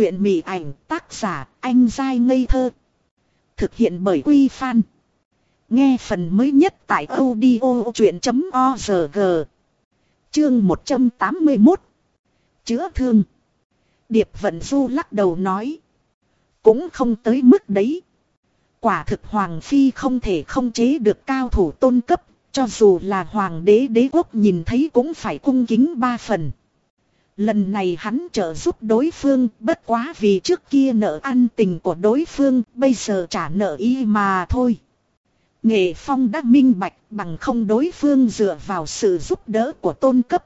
truyện mị ảnh, tác giả, anh dai ngây thơ. Thực hiện bởi Quy Phan. Nghe phần mới nhất tại audio chuyện.org. Chương 181. Chữa thương. Điệp Vận Du lắc đầu nói. Cũng không tới mức đấy. Quả thực Hoàng Phi không thể không chế được cao thủ tôn cấp. Cho dù là Hoàng đế đế quốc nhìn thấy cũng phải cung kính ba phần. Lần này hắn trợ giúp đối phương bất quá vì trước kia nợ ăn tình của đối phương bây giờ trả nợ y mà thôi. Nghệ Phong đã minh bạch bằng không đối phương dựa vào sự giúp đỡ của tôn cấp.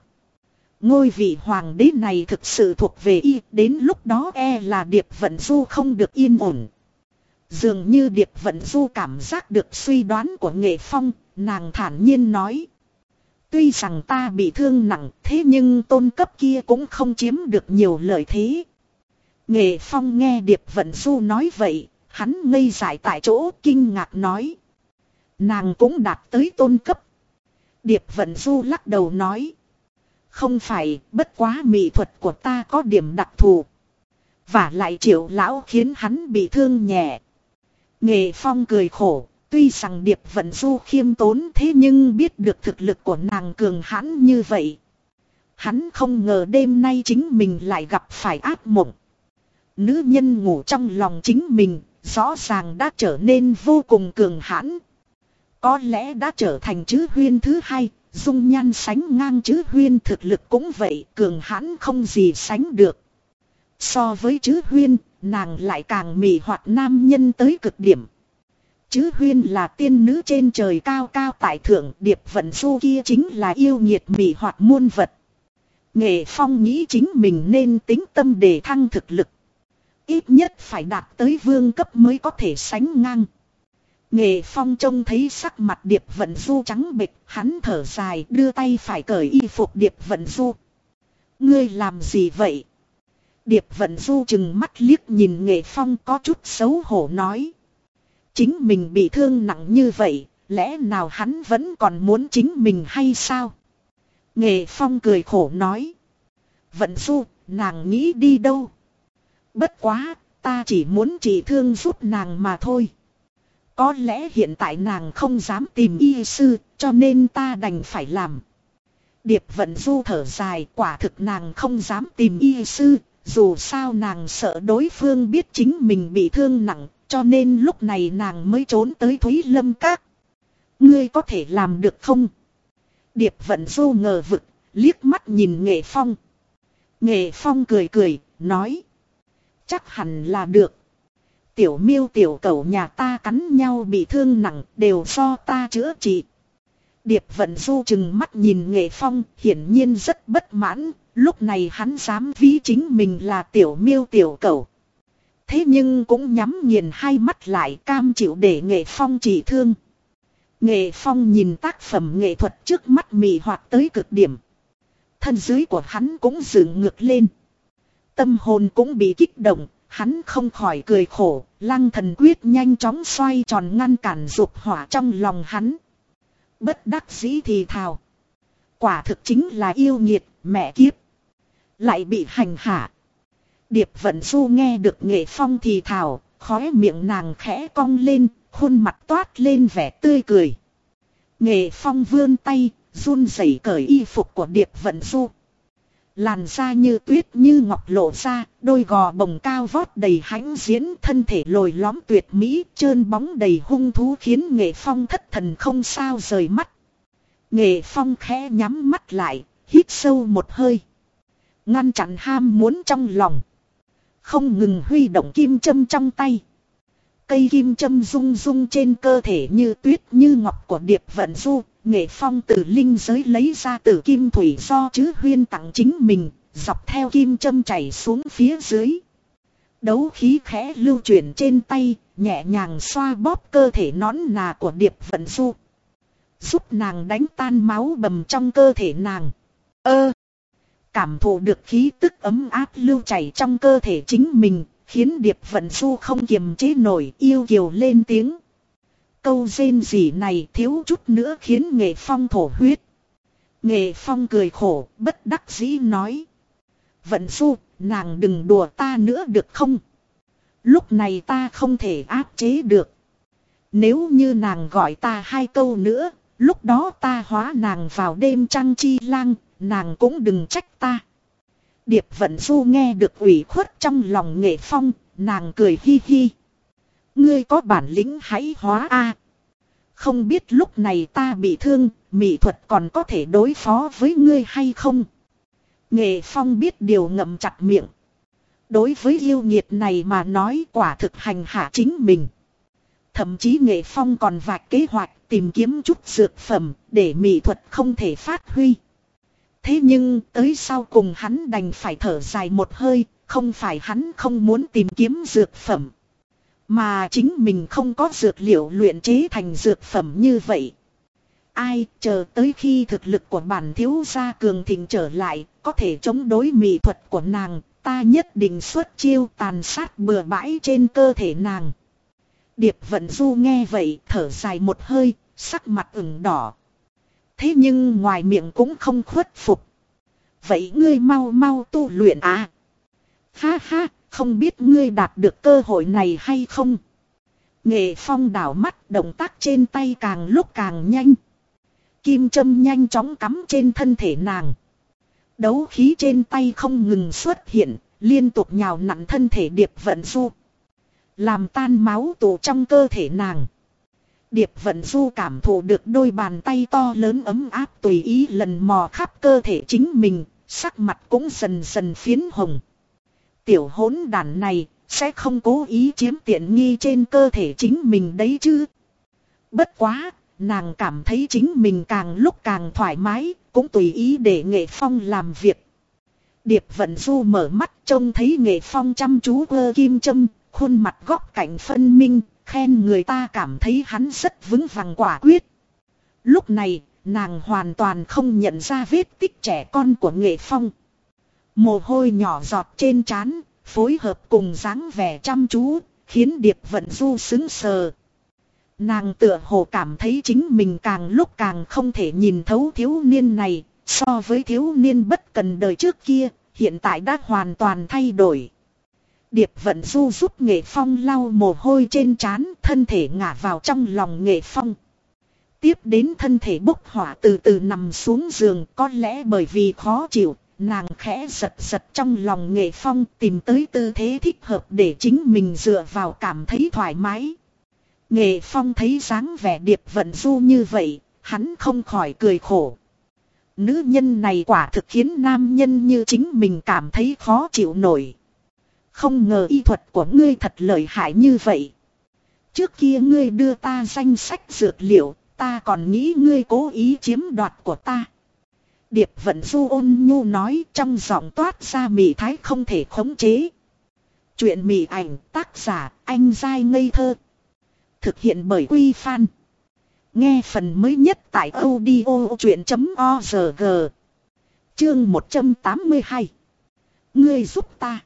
Ngôi vị hoàng đế này thực sự thuộc về y đến lúc đó e là Điệp Vận Du không được yên ổn. Dường như Điệp Vận Du cảm giác được suy đoán của Nghệ Phong, nàng thản nhiên nói. Tuy rằng ta bị thương nặng thế nhưng tôn cấp kia cũng không chiếm được nhiều lợi thế. Nghệ Phong nghe Điệp Vận Du nói vậy, hắn ngây dại tại chỗ kinh ngạc nói. Nàng cũng đạt tới tôn cấp. Điệp Vận Du lắc đầu nói. Không phải, bất quá mỹ thuật của ta có điểm đặc thù. Và lại triệu lão khiến hắn bị thương nhẹ. Nghệ Phong cười khổ, Tuy rằng Điệp Vận Du khiêm tốn thế nhưng biết được thực lực của nàng cường hãn như vậy. Hắn không ngờ đêm nay chính mình lại gặp phải ác mộng. Nữ nhân ngủ trong lòng chính mình, rõ ràng đã trở nên vô cùng cường hãn. Có lẽ đã trở thành chữ huyên thứ hai, dung nhan sánh ngang chữ huyên thực lực cũng vậy, cường hãn không gì sánh được. So với chữ huyên, nàng lại càng mị hoạt nam nhân tới cực điểm chứ huyên là tiên nữ trên trời cao cao tại thượng điệp vận du kia chính là yêu nhiệt mị hoạt muôn vật. Nghệ phong nghĩ chính mình nên tính tâm để thăng thực lực. Ít nhất phải đạt tới vương cấp mới có thể sánh ngang. Nghệ phong trông thấy sắc mặt điệp vận du trắng bệch, hắn thở dài đưa tay phải cởi y phục điệp vận du. Ngươi làm gì vậy? Điệp vận du chừng mắt liếc nhìn nghệ phong có chút xấu hổ nói. Chính mình bị thương nặng như vậy, lẽ nào hắn vẫn còn muốn chính mình hay sao? Nghệ Phong cười khổ nói. Vận du, nàng nghĩ đi đâu? Bất quá, ta chỉ muốn chỉ thương giúp nàng mà thôi. Có lẽ hiện tại nàng không dám tìm y sư, cho nên ta đành phải làm. Điệp vận du thở dài, quả thực nàng không dám tìm y sư, dù sao nàng sợ đối phương biết chính mình bị thương nặng, cho nên lúc này nàng mới trốn tới Thúy Lâm Các. Ngươi có thể làm được không? Điệp vận du ngờ vực, liếc mắt nhìn Nghệ Phong. Nghệ Phong cười cười, nói. Chắc hẳn là được. Tiểu miêu tiểu cầu nhà ta cắn nhau bị thương nặng đều do ta chữa trị. Điệp vận du chừng mắt nhìn Nghệ Phong hiển nhiên rất bất mãn. Lúc này hắn dám ví chính mình là tiểu miêu tiểu cầu. Thế nhưng cũng nhắm nghiền hai mắt lại cam chịu để nghệ phong trị thương. Nghệ phong nhìn tác phẩm nghệ thuật trước mắt mì hoạt tới cực điểm. Thân dưới của hắn cũng dựng ngược lên. Tâm hồn cũng bị kích động, hắn không khỏi cười khổ, lăng thần quyết nhanh chóng xoay tròn ngăn cản dục hỏa trong lòng hắn. Bất đắc dĩ thì thào. Quả thực chính là yêu nghiệt, mẹ kiếp. Lại bị hành hạ. Điệp vận du nghe được nghệ phong thì thảo, khóe miệng nàng khẽ cong lên, khuôn mặt toát lên vẻ tươi cười. Nghệ phong vươn tay, run rẩy cởi y phục của điệp vận du. Làn da như tuyết như ngọc lộ ra, đôi gò bồng cao vót đầy hãnh diễn thân thể lồi lõm tuyệt mỹ, trơn bóng đầy hung thú khiến nghệ phong thất thần không sao rời mắt. Nghệ phong khẽ nhắm mắt lại, hít sâu một hơi. Ngăn chặn ham muốn trong lòng. Không ngừng huy động kim châm trong tay. Cây kim châm rung rung trên cơ thể như tuyết như ngọc của điệp vận du. Nghệ phong từ linh giới lấy ra từ kim thủy do chứ huyên tặng chính mình. Dọc theo kim châm chảy xuống phía dưới. Đấu khí khẽ lưu chuyển trên tay. Nhẹ nhàng xoa bóp cơ thể nón nà của điệp vận du. Giúp nàng đánh tan máu bầm trong cơ thể nàng. Ơ! Cảm thụ được khí tức ấm áp lưu chảy trong cơ thể chính mình, khiến Điệp Vận Du không kiềm chế nổi yêu kiều lên tiếng. Câu rên gì này thiếu chút nữa khiến nghệ phong thổ huyết. Nghệ phong cười khổ, bất đắc dĩ nói. Vận Du, nàng đừng đùa ta nữa được không? Lúc này ta không thể áp chế được. Nếu như nàng gọi ta hai câu nữa, lúc đó ta hóa nàng vào đêm trăng chi lang, nàng cũng đừng trách ta. Điệp vận du nghe được ủy khuất trong lòng nghệ phong, nàng cười hi hi. Ngươi có bản lĩnh hãy hóa a. Không biết lúc này ta bị thương, mỹ thuật còn có thể đối phó với ngươi hay không? Nghệ phong biết điều ngậm chặt miệng. Đối với yêu nghiệt này mà nói quả thực hành hạ chính mình. Thậm chí nghệ phong còn vạch kế hoạch tìm kiếm chút dược phẩm để mỹ thuật không thể phát huy. Thế nhưng tới sau cùng hắn đành phải thở dài một hơi, không phải hắn không muốn tìm kiếm dược phẩm. Mà chính mình không có dược liệu luyện chế thành dược phẩm như vậy. Ai chờ tới khi thực lực của bản thiếu gia cường thịnh trở lại, có thể chống đối mỹ thuật của nàng, ta nhất định xuất chiêu tàn sát bừa bãi trên cơ thể nàng. Điệp vận du nghe vậy thở dài một hơi, sắc mặt ửng đỏ. Thế nhưng ngoài miệng cũng không khuất phục. Vậy ngươi mau mau tu luyện à? Ha ha, không biết ngươi đạt được cơ hội này hay không? Nghệ phong đảo mắt động tác trên tay càng lúc càng nhanh. Kim châm nhanh chóng cắm trên thân thể nàng. Đấu khí trên tay không ngừng xuất hiện, liên tục nhào nặn thân thể điệp vận du. Làm tan máu tụ trong cơ thể nàng. Điệp vận du cảm thụ được đôi bàn tay to lớn ấm áp tùy ý lần mò khắp cơ thể chính mình, sắc mặt cũng dần dần phiến hồng. Tiểu hỗn đàn này, sẽ không cố ý chiếm tiện nghi trên cơ thể chính mình đấy chứ. Bất quá, nàng cảm thấy chính mình càng lúc càng thoải mái, cũng tùy ý để nghệ phong làm việc. Điệp vận du mở mắt trông thấy nghệ phong chăm chú ơ kim châm, khuôn mặt góc cạnh phân minh, khen người ta cảm thấy hắn rất vững vàng quả quyết. Lúc này, nàng hoàn toàn không nhận ra vết tích trẻ con của nghệ phong. Mồ hôi nhỏ giọt trên trán, phối hợp cùng dáng vẻ chăm chú, khiến Điệp Vận Du xứng sờ. Nàng tựa hồ cảm thấy chính mình càng lúc càng không thể nhìn thấu thiếu niên này, so với thiếu niên bất cần đời trước kia, hiện tại đã hoàn toàn thay đổi. Điệp vận du giúp nghệ phong lau mồ hôi trên trán thân thể ngả vào trong lòng nghệ phong. Tiếp đến thân thể bốc hỏa từ từ nằm xuống giường có lẽ bởi vì khó chịu, nàng khẽ giật giật trong lòng nghệ phong tìm tới tư thế thích hợp để chính mình dựa vào cảm thấy thoải mái. Nghệ phong thấy dáng vẻ điệp vận du như vậy, hắn không khỏi cười khổ. Nữ nhân này quả thực khiến nam nhân như chính mình cảm thấy khó chịu nổi. Không ngờ y thuật của ngươi thật lợi hại như vậy. Trước kia ngươi đưa ta danh sách dược liệu, ta còn nghĩ ngươi cố ý chiếm đoạt của ta. Điệp vận du ôn nhu nói trong giọng toát ra mị thái không thể khống chế. Chuyện mị ảnh tác giả anh dai ngây thơ. Thực hiện bởi Quy Phan. Nghe phần mới nhất tại audio chuyện.org. Chương 182. Ngươi giúp ta.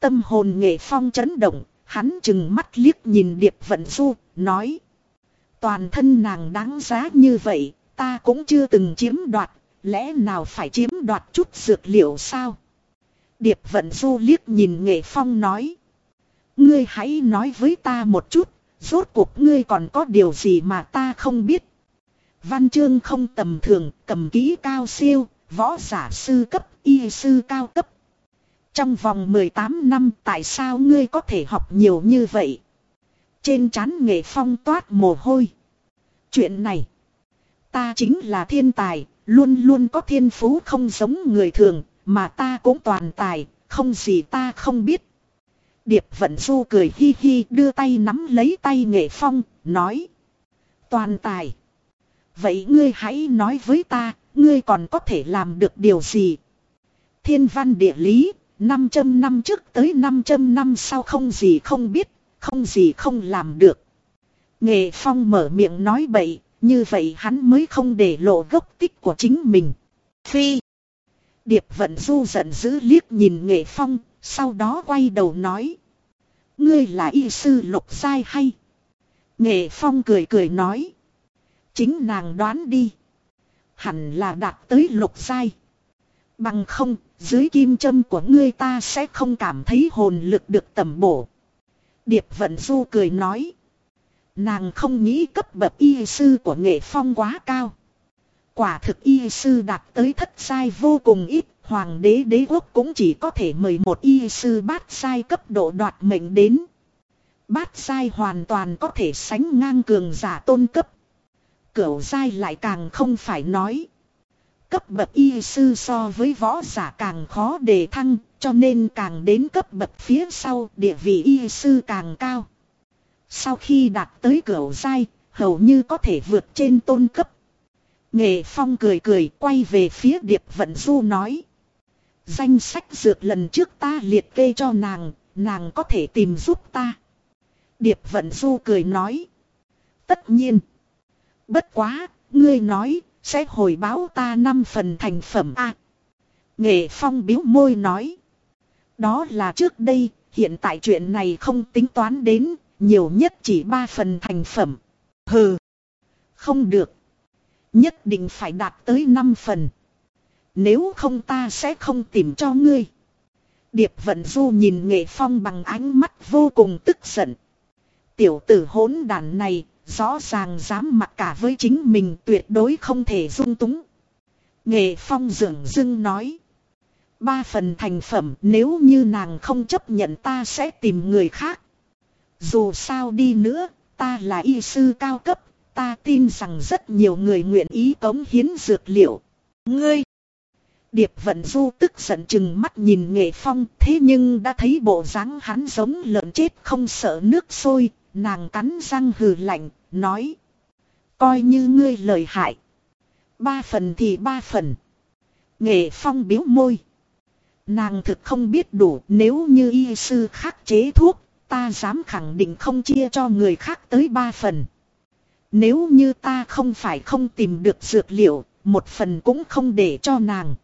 Tâm hồn nghệ phong chấn động, hắn chừng mắt liếc nhìn Điệp Vận Du, nói. Toàn thân nàng đáng giá như vậy, ta cũng chưa từng chiếm đoạt, lẽ nào phải chiếm đoạt chút dược liệu sao? Điệp Vận Du liếc nhìn nghệ phong nói. Ngươi hãy nói với ta một chút, rốt cuộc ngươi còn có điều gì mà ta không biết. Văn chương không tầm thường, cầm kỹ cao siêu, võ giả sư cấp, y sư cao cấp. Trong vòng 18 năm tại sao ngươi có thể học nhiều như vậy? Trên trán nghệ phong toát mồ hôi. Chuyện này. Ta chính là thiên tài, luôn luôn có thiên phú không giống người thường, mà ta cũng toàn tài, không gì ta không biết. Điệp vận du cười hi hi đưa tay nắm lấy tay nghệ phong, nói. Toàn tài. Vậy ngươi hãy nói với ta, ngươi còn có thể làm được điều gì? Thiên văn địa lý, 500 năm trước tới 500 năm sau không gì không biết, không gì không làm được. Nghệ Phong mở miệng nói bậy, như vậy hắn mới không để lộ gốc tích của chính mình. Phi. Điệp vận du giận dữ liếc nhìn Nghệ Phong, sau đó quay đầu nói. Ngươi là y sư lục sai hay? Nghệ Phong cười cười nói. Chính nàng đoán đi. Hẳn là đạt tới lục sai. Bằng không, dưới kim châm của ngươi ta sẽ không cảm thấy hồn lực được tầm bổ. Điệp Vận Du cười nói. Nàng không nghĩ cấp bậc y sư của nghệ phong quá cao. Quả thực y sư đạt tới thất sai vô cùng ít, hoàng đế đế quốc cũng chỉ có thể mời một y sư bát sai cấp độ đoạt mệnh đến. Bát sai hoàn toàn có thể sánh ngang cường giả tôn cấp. Cửu sai lại càng không phải nói. Cấp bậc y sư so với võ giả càng khó đề thăng, cho nên càng đến cấp bậc phía sau địa vị y sư càng cao. Sau khi đạt tới cửa dai, hầu như có thể vượt trên tôn cấp. Nghệ Phong cười cười quay về phía Điệp Vận Du nói. Danh sách dược lần trước ta liệt kê cho nàng, nàng có thể tìm giúp ta. Điệp Vận Du cười nói. Tất nhiên. Bất quá, ngươi nói, sẽ hồi báo ta năm phần thành phẩm a. Nghệ Phong biếu môi nói. Đó là trước đây, hiện tại chuyện này không tính toán đến, nhiều nhất chỉ ba phần thành phẩm. Hừ. Không được. Nhất định phải đạt tới năm phần. Nếu không ta sẽ không tìm cho ngươi. Điệp vận du nhìn nghệ phong bằng ánh mắt vô cùng tức giận. Tiểu tử hỗn đàn này, rõ ràng dám mặc cả với chính mình tuyệt đối không thể dung túng. Nghệ phong dường dưng nói. Ba phần thành phẩm nếu như nàng không chấp nhận ta sẽ tìm người khác. Dù sao đi nữa, ta là y sư cao cấp, ta tin rằng rất nhiều người nguyện ý cống hiến dược liệu. Ngươi! Điệp vận du tức giận chừng mắt nhìn nghệ phong thế nhưng đã thấy bộ dáng hắn giống lợn chết không sợ nước sôi, nàng cắn răng hừ lạnh, nói. Coi như ngươi lời hại. Ba phần thì ba phần. Nghệ phong biếu môi. Nàng thực không biết đủ nếu như y sư khắc chế thuốc, ta dám khẳng định không chia cho người khác tới ba phần. Nếu như ta không phải không tìm được dược liệu, một phần cũng không để cho nàng.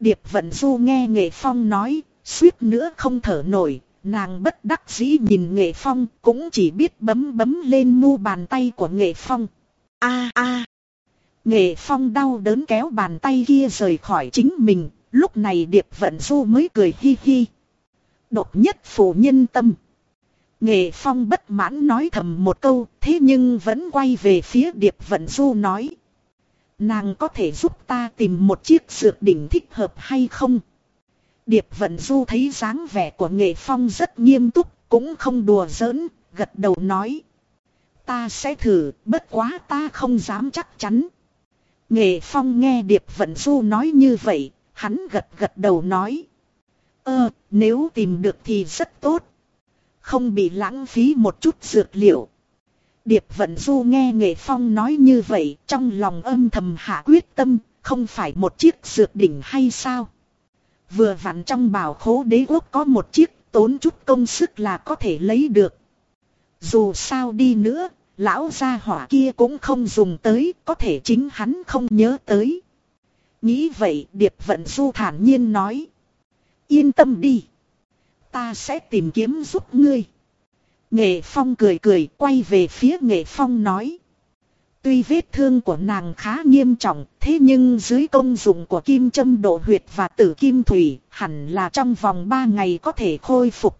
Điệp vận du nghe nghệ phong nói, suýt nữa không thở nổi, nàng bất đắc dĩ nhìn nghệ phong cũng chỉ biết bấm bấm lên mu bàn tay của nghệ phong. a a Nghệ phong đau đớn kéo bàn tay kia rời khỏi chính mình, lúc này điệp vận du mới cười hi hi. Đột nhất phủ nhân tâm. Nghệ phong bất mãn nói thầm một câu, thế nhưng vẫn quay về phía điệp vận du nói. Nàng có thể giúp ta tìm một chiếc dược đỉnh thích hợp hay không? Điệp vận du thấy dáng vẻ của nghệ phong rất nghiêm túc, cũng không đùa giỡn, gật đầu nói. Ta sẽ thử, bất quá ta không dám chắc chắn. Nghệ phong nghe điệp vận du nói như vậy, hắn gật gật đầu nói. Ơ, nếu tìm được thì rất tốt. Không bị lãng phí một chút dược liệu. Điệp Vận Du nghe Nghệ Phong nói như vậy trong lòng âm thầm hạ quyết tâm, không phải một chiếc dược đỉnh hay sao? Vừa vặn trong bảo khố đế quốc có một chiếc tốn chút công sức là có thể lấy được. Dù sao đi nữa, lão gia hỏa kia cũng không dùng tới, có thể chính hắn không nhớ tới. Nghĩ vậy Điệp Vận Du thản nhiên nói. Yên tâm đi. Ta sẽ tìm kiếm giúp ngươi. Nghệ Phong cười cười quay về phía Nghệ Phong nói. Tuy vết thương của nàng khá nghiêm trọng, thế nhưng dưới công dụng của kim châm độ huyệt và tử kim thủy, hẳn là trong vòng 3 ngày có thể khôi phục.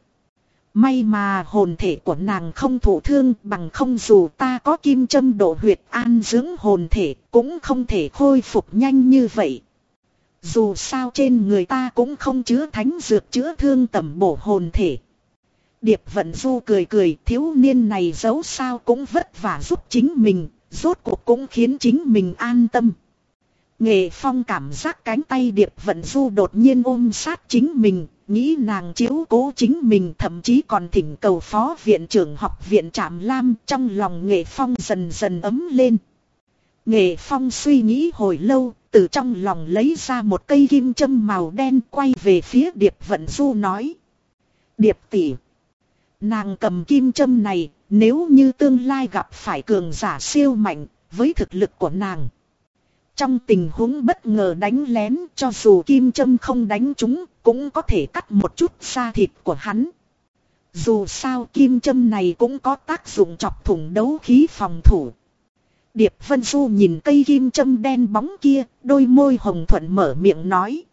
May mà hồn thể của nàng không thụ thương bằng không dù ta có kim châm độ huyệt an dưỡng hồn thể cũng không thể khôi phục nhanh như vậy. Dù sao trên người ta cũng không chứa thánh dược chữa thương tẩm bổ hồn thể. Điệp vận du cười cười thiếu niên này giấu sao cũng vất vả giúp chính mình, rốt cuộc cũng khiến chính mình an tâm. Nghệ phong cảm giác cánh tay điệp vận du đột nhiên ôm sát chính mình, nghĩ nàng chiếu cố chính mình thậm chí còn thỉnh cầu phó viện trưởng học viện trạm lam trong lòng nghệ phong dần dần ấm lên. Nghệ phong suy nghĩ hồi lâu, từ trong lòng lấy ra một cây kim châm màu đen quay về phía điệp vận du nói. Điệp tỷ Nàng cầm kim châm này, nếu như tương lai gặp phải cường giả siêu mạnh, với thực lực của nàng. Trong tình huống bất ngờ đánh lén cho dù kim châm không đánh chúng, cũng có thể cắt một chút da thịt của hắn. Dù sao kim châm này cũng có tác dụng chọc thủng đấu khí phòng thủ. Điệp Vân Du nhìn cây kim châm đen bóng kia, đôi môi hồng thuận mở miệng nói.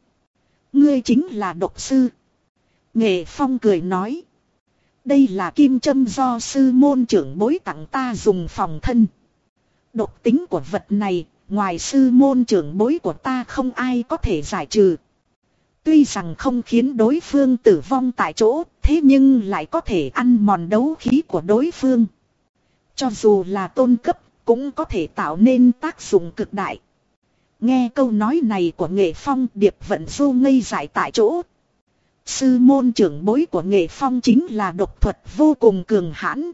Ngươi chính là độc sư. Nghệ Phong cười nói. Đây là kim châm do sư môn trưởng bối tặng ta dùng phòng thân. Độc tính của vật này, ngoài sư môn trưởng bối của ta không ai có thể giải trừ. Tuy rằng không khiến đối phương tử vong tại chỗ, thế nhưng lại có thể ăn mòn đấu khí của đối phương. Cho dù là tôn cấp, cũng có thể tạo nên tác dụng cực đại. Nghe câu nói này của nghệ phong điệp vận du ngây giải tại chỗ. Sư môn trưởng bối của nghệ phong chính là độc thuật vô cùng cường hãn.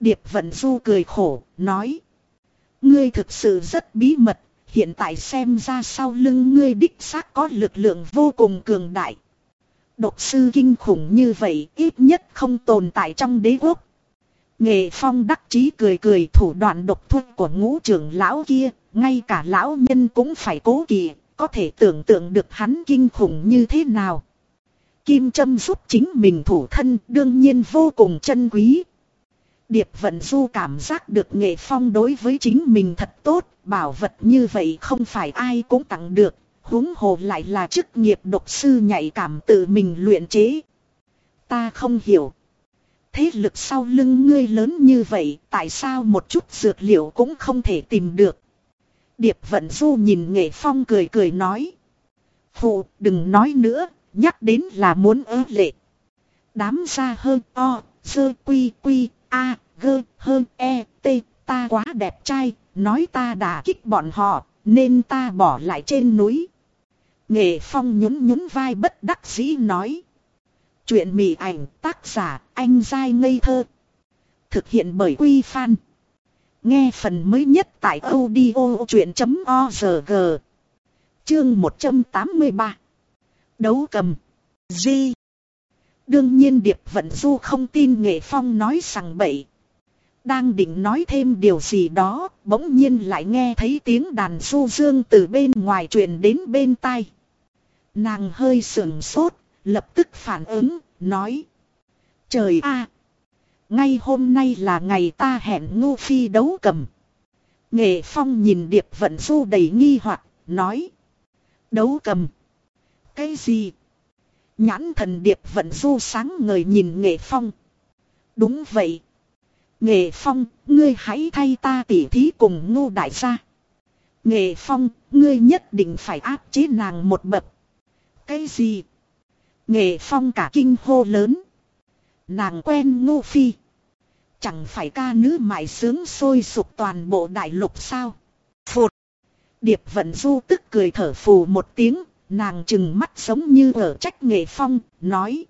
Điệp vận du cười khổ, nói. Ngươi thực sự rất bí mật, hiện tại xem ra sau lưng ngươi đích xác có lực lượng vô cùng cường đại. Độc sư kinh khủng như vậy ít nhất không tồn tại trong đế quốc. Nghệ phong đắc chí cười cười thủ đoạn độc thuật của ngũ trưởng lão kia, ngay cả lão nhân cũng phải cố kỵ, có thể tưởng tượng được hắn kinh khủng như thế nào. Kim châm giúp chính mình thủ thân đương nhiên vô cùng chân quý. Điệp vận du cảm giác được nghệ phong đối với chính mình thật tốt, bảo vật như vậy không phải ai cũng tặng được, huống hồ lại là chức nghiệp độc sư nhạy cảm tự mình luyện chế. Ta không hiểu. Thế lực sau lưng ngươi lớn như vậy, tại sao một chút dược liệu cũng không thể tìm được? Điệp vận du nhìn nghệ phong cười cười nói. Phụ, đừng nói nữa, nhắc đến là muốn ớ lệ. Đám ra hơn o, sơ quy quy, a, gơ, hơn e, t, ta quá đẹp trai, nói ta đã kích bọn họ, nên ta bỏ lại trên núi. Nghệ phong nhún nhún vai bất đắc dĩ nói. Chuyện mị ảnh tác giả anh dai ngây thơ. Thực hiện bởi Quy Phan. Nghe phần mới nhất tại audio chuyện.org. Chương 183. Đấu cầm. Di. Đương nhiên Điệp Vận Du không tin Nghệ Phong nói rằng bậy. Đang định nói thêm điều gì đó, bỗng nhiên lại nghe thấy tiếng đàn du dương từ bên ngoài truyền đến bên tai. Nàng hơi sườn sốt, lập tức phản ứng, nói. Trời a Ngay hôm nay là ngày ta hẹn ngu phi đấu cầm. Nghệ Phong nhìn Điệp Vận Du đầy nghi hoặc nói. Đấu cầm. Cái gì? Nhãn thần Điệp Vận Du sáng ngời nhìn Nghệ Phong. Đúng vậy. Nghệ Phong, ngươi hãy thay ta tỉ thí cùng ngô đại gia. Nghệ Phong, ngươi nhất định phải áp chế nàng một bậc. Cái gì? Nghệ Phong cả kinh hô lớn. Nàng quen ngô phi. Chẳng phải ca nữ mại sướng sôi sục toàn bộ đại lục sao. Phụt. Điệp vận du tức cười thở phù một tiếng. Nàng chừng mắt giống như ở trách nghệ phong. Nói.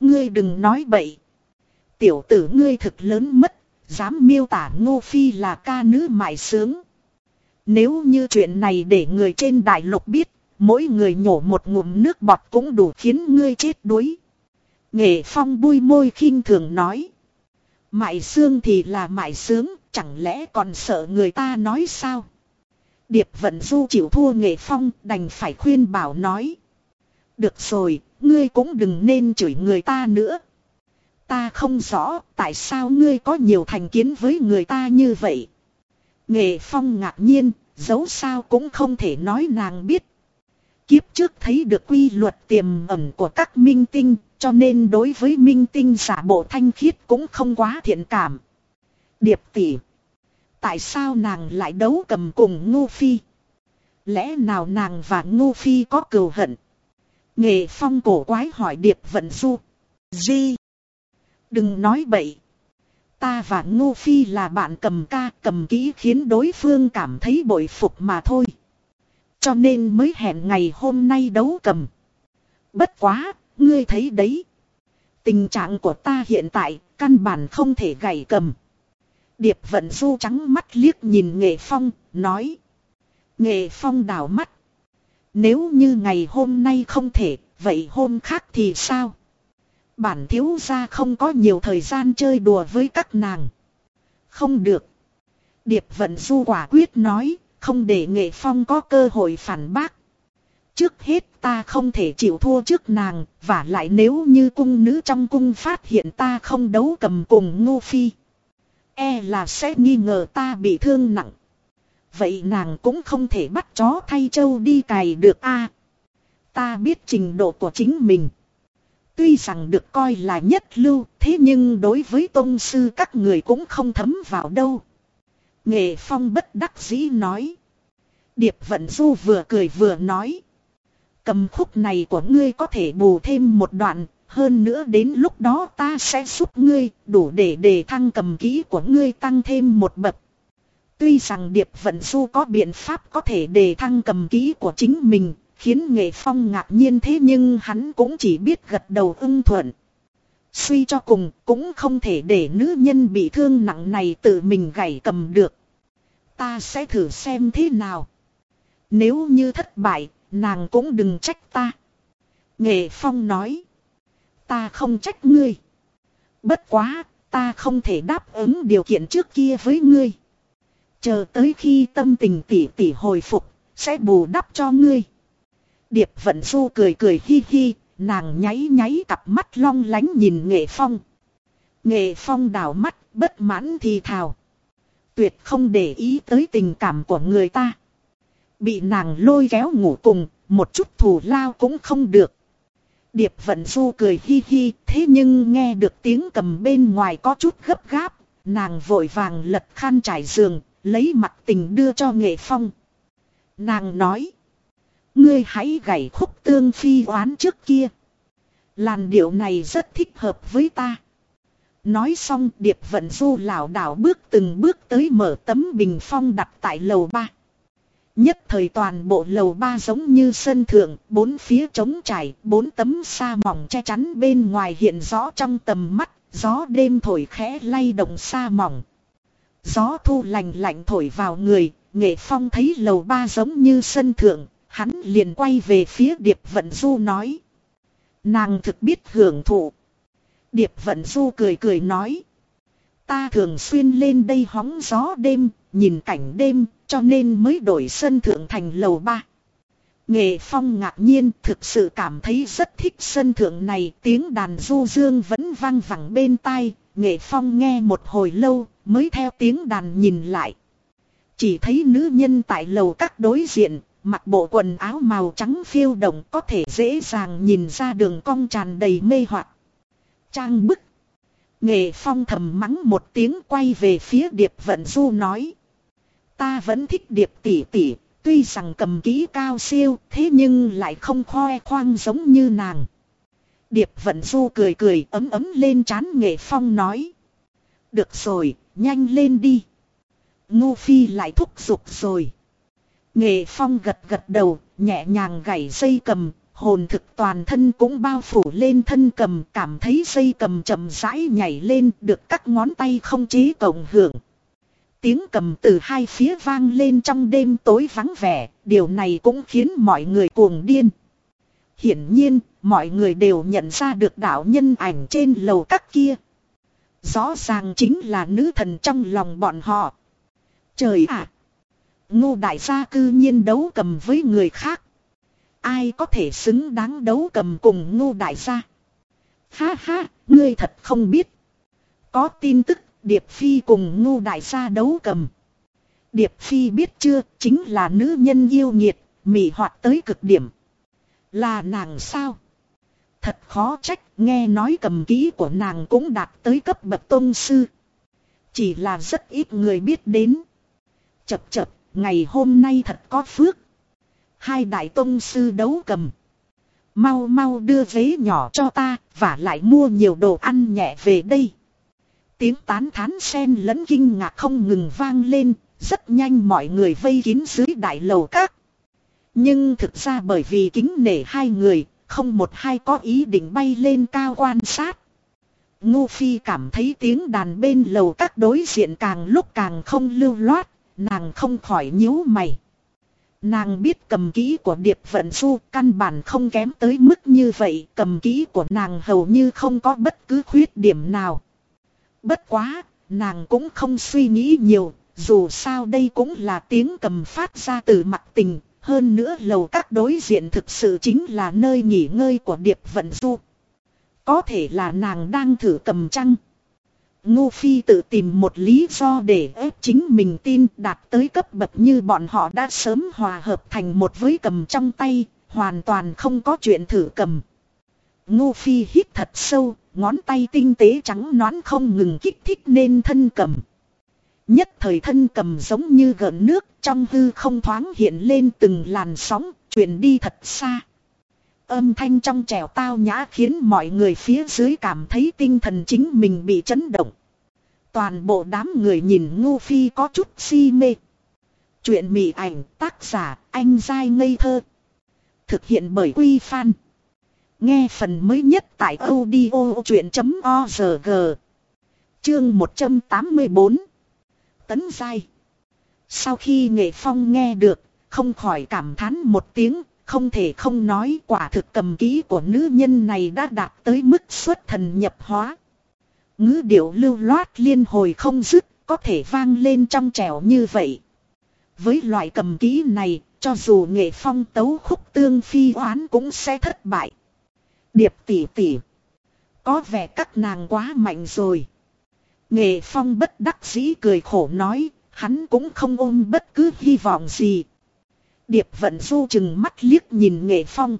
Ngươi đừng nói bậy. Tiểu tử ngươi thực lớn mất. Dám miêu tả ngô phi là ca nữ mại sướng. Nếu như chuyện này để người trên đại lục biết. Mỗi người nhổ một ngụm nước bọt cũng đủ khiến ngươi chết đuối. Nghệ phong bui môi khinh thường nói. Mại sướng thì là mại sướng, chẳng lẽ còn sợ người ta nói sao? Điệp vận du chịu thua nghệ phong đành phải khuyên bảo nói. Được rồi, ngươi cũng đừng nên chửi người ta nữa. Ta không rõ tại sao ngươi có nhiều thành kiến với người ta như vậy. Nghệ phong ngạc nhiên, dấu sao cũng không thể nói nàng biết. Kiếp trước thấy được quy luật tiềm ẩn của các minh tinh, cho nên đối với minh tinh giả bộ thanh khiết cũng không quá thiện cảm. Điệp tỷ. Tại sao nàng lại đấu cầm cùng Ngô Phi? Lẽ nào nàng và Ngô Phi có cừu hận? Nghệ phong cổ quái hỏi Điệp Vận Du. Di. Đừng nói bậy. Ta và Ngô Phi là bạn cầm ca cầm kỹ khiến đối phương cảm thấy bội phục mà thôi. Cho nên mới hẹn ngày hôm nay đấu cầm. Bất quá, ngươi thấy đấy. Tình trạng của ta hiện tại, căn bản không thể gảy cầm. Điệp vận du trắng mắt liếc nhìn nghệ phong, nói. Nghệ phong đảo mắt. Nếu như ngày hôm nay không thể, vậy hôm khác thì sao? Bản thiếu gia không có nhiều thời gian chơi đùa với các nàng. Không được. Điệp vận du quả quyết nói, không để nghệ phong có cơ hội phản bác. Trước hết ta không thể chịu thua trước nàng, và lại nếu như cung nữ trong cung phát hiện ta không đấu cầm cùng ngô phi. E là sẽ nghi ngờ ta bị thương nặng. Vậy nàng cũng không thể bắt chó thay châu đi cày được a Ta biết trình độ của chính mình. Tuy rằng được coi là nhất lưu, thế nhưng đối với tôn sư các người cũng không thấm vào đâu. Nghệ Phong bất đắc dĩ nói. Điệp Vận Du vừa cười vừa nói. Cầm khúc này của ngươi có thể bù thêm một đoạn, hơn nữa đến lúc đó ta sẽ giúp ngươi, đủ để đề thăng cầm kỹ của ngươi tăng thêm một bậc. Tuy rằng Điệp Vận Du có biện pháp có thể đề thăng cầm kỹ của chính mình, khiến Nghệ Phong ngạc nhiên thế nhưng hắn cũng chỉ biết gật đầu ưng thuận. Suy cho cùng cũng không thể để nữ nhân bị thương nặng này tự mình gảy cầm được. Ta sẽ thử xem thế nào. Nếu như thất bại, nàng cũng đừng trách ta. Nghệ Phong nói. Ta không trách ngươi. Bất quá, ta không thể đáp ứng điều kiện trước kia với ngươi. Chờ tới khi tâm tình tỉ tỉ hồi phục, sẽ bù đắp cho ngươi. Điệp vận du cười cười hi hi, nàng nháy nháy cặp mắt long lánh nhìn nghệ phong. Nghệ phong đảo mắt, bất mãn thì thào. Tuyệt không để ý tới tình cảm của người ta. Bị nàng lôi kéo ngủ cùng, một chút thù lao cũng không được. Điệp vận du cười hi hi, thế nhưng nghe được tiếng cầm bên ngoài có chút gấp gáp, nàng vội vàng lật khăn trải giường, lấy mặt tình đưa cho nghệ phong. Nàng nói, ngươi hãy gảy khúc tương phi oán trước kia. Làn điệu này rất thích hợp với ta. Nói xong điệp vận du lảo đảo bước từng bước tới mở tấm bình phong đặt tại lầu ba. Nhất thời toàn bộ lầu ba giống như sân thượng, bốn phía trống trải, bốn tấm sa mỏng che chắn bên ngoài hiện rõ trong tầm mắt, gió đêm thổi khẽ lay động sa mỏng. Gió thu lành lạnh thổi vào người, nghệ phong thấy lầu ba giống như sân thượng, hắn liền quay về phía điệp vận du nói. Nàng thực biết hưởng thụ. Điệp vận du cười cười nói. Ta thường xuyên lên đây hóng gió đêm, nhìn cảnh đêm, cho nên mới đổi sân thượng thành lầu ba. Nghệ Phong ngạc nhiên thực sự cảm thấy rất thích sân thượng này tiếng đàn du dương vẫn vang vẳng bên tai. Nghệ Phong nghe một hồi lâu mới theo tiếng đàn nhìn lại. Chỉ thấy nữ nhân tại lầu các đối diện, mặc bộ quần áo màu trắng phiêu động có thể dễ dàng nhìn ra đường cong tràn đầy mê hoặc. Trang bức. Nghệ Phong thầm mắng một tiếng quay về phía Điệp Vận Du nói. Ta vẫn thích Điệp tỷ tỷ, tuy rằng cầm kỹ cao siêu thế nhưng lại không khoe khoang giống như nàng. Điệp Vận Du cười cười ấm ấm lên chán Nghệ Phong nói. Được rồi, nhanh lên đi. Ngô Phi lại thúc giục rồi. Nghệ Phong gật gật đầu, nhẹ nhàng gảy dây cầm, hồn thực toàn thân cũng bao phủ lên thân cầm, cảm thấy dây cầm chậm rãi nhảy lên, được các ngón tay không chế cộng hưởng. Tiếng cầm từ hai phía vang lên trong đêm tối vắng vẻ, điều này cũng khiến mọi người cuồng điên. Hiển nhiên, mọi người đều nhận ra được đạo nhân ảnh trên lầu các kia. Rõ ràng chính là nữ thần trong lòng bọn họ. Trời ạ! Ngô đại gia cư nhiên đấu cầm với người khác. Ai có thể xứng đáng đấu cầm cùng ngô đại gia? Ha ha, ngươi thật không biết. Có tin tức Điệp Phi cùng ngu đại gia đấu cầm. Điệp Phi biết chưa, chính là nữ nhân yêu nghiệt, mị hoạt tới cực điểm. Là nàng sao? Thật khó trách, nghe nói cầm kỹ của nàng cũng đạt tới cấp bậc tôn sư. Chỉ là rất ít người biết đến. Chập chập, ngày hôm nay thật có phước. Hai đại tôn sư đấu cầm. Mau mau đưa vế nhỏ cho ta, và lại mua nhiều đồ ăn nhẹ về đây. Tiếng tán thán sen lẫn kinh ngạc không ngừng vang lên, rất nhanh mọi người vây kín dưới đại lầu các. Nhưng thực ra bởi vì kính nể hai người, không một hai có ý định bay lên cao quan sát. Ngô Phi cảm thấy tiếng đàn bên lầu các đối diện càng lúc càng không lưu loát, nàng không khỏi nhíu mày. Nàng biết cầm kỹ của Điệp Vận Du căn bản không kém tới mức như vậy, cầm kỹ của nàng hầu như không có bất cứ khuyết điểm nào. Bất quá, nàng cũng không suy nghĩ nhiều, dù sao đây cũng là tiếng cầm phát ra từ mặt tình, hơn nữa lầu các đối diện thực sự chính là nơi nghỉ ngơi của Điệp Vận Du. Có thể là nàng đang thử cầm trăng. Ngô Phi tự tìm một lý do để ép chính mình tin đạt tới cấp bậc như bọn họ đã sớm hòa hợp thành một với cầm trong tay, hoàn toàn không có chuyện thử cầm. Ngô Phi hít thật sâu, ngón tay tinh tế trắng nõn không ngừng kích thích nên thân cầm. Nhất thời thân cầm giống như gợn nước trong hư không thoáng hiện lên từng làn sóng, chuyển đi thật xa. Âm thanh trong trẻo tao nhã khiến mọi người phía dưới cảm thấy tinh thần chính mình bị chấn động. Toàn bộ đám người nhìn Ngô Phi có chút si mê. Chuyện mị ảnh tác giả anh dai ngây thơ. Thực hiện bởi Quy Phan. Nghe phần mới nhất tại audio chuyện.org. Chương 184. Tấn Giai. Sau khi nghệ phong nghe được, không khỏi cảm thán một tiếng, không thể không nói quả thực cầm ký của nữ nhân này đã đạt tới mức xuất thần nhập hóa. Ngữ điệu lưu loát liên hồi không dứt, có thể vang lên trong trẻo như vậy. Với loại cầm ký này, cho dù nghệ phong tấu khúc tương phi oán cũng sẽ thất bại. Điệp tỷ tỷ. Có vẻ các nàng quá mạnh rồi. Nghệ phong bất đắc dĩ cười khổ nói, hắn cũng không ôm bất cứ hy vọng gì. Điệp vận du chừng mắt liếc nhìn nghệ phong.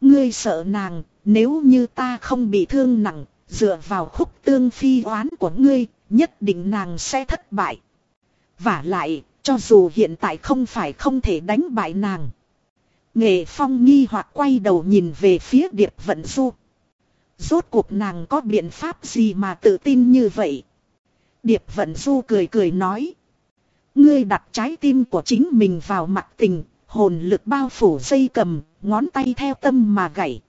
Ngươi sợ nàng, nếu như ta không bị thương nặng, dựa vào khúc tương phi oán của ngươi, nhất định nàng sẽ thất bại. Và lại, cho dù hiện tại không phải không thể đánh bại nàng. Nghệ phong nghi hoặc quay đầu nhìn về phía điệp vận du. Rốt cuộc nàng có biện pháp gì mà tự tin như vậy? Điệp vận du cười cười nói. Ngươi đặt trái tim của chính mình vào mặt tình, hồn lực bao phủ dây cầm, ngón tay theo tâm mà gảy.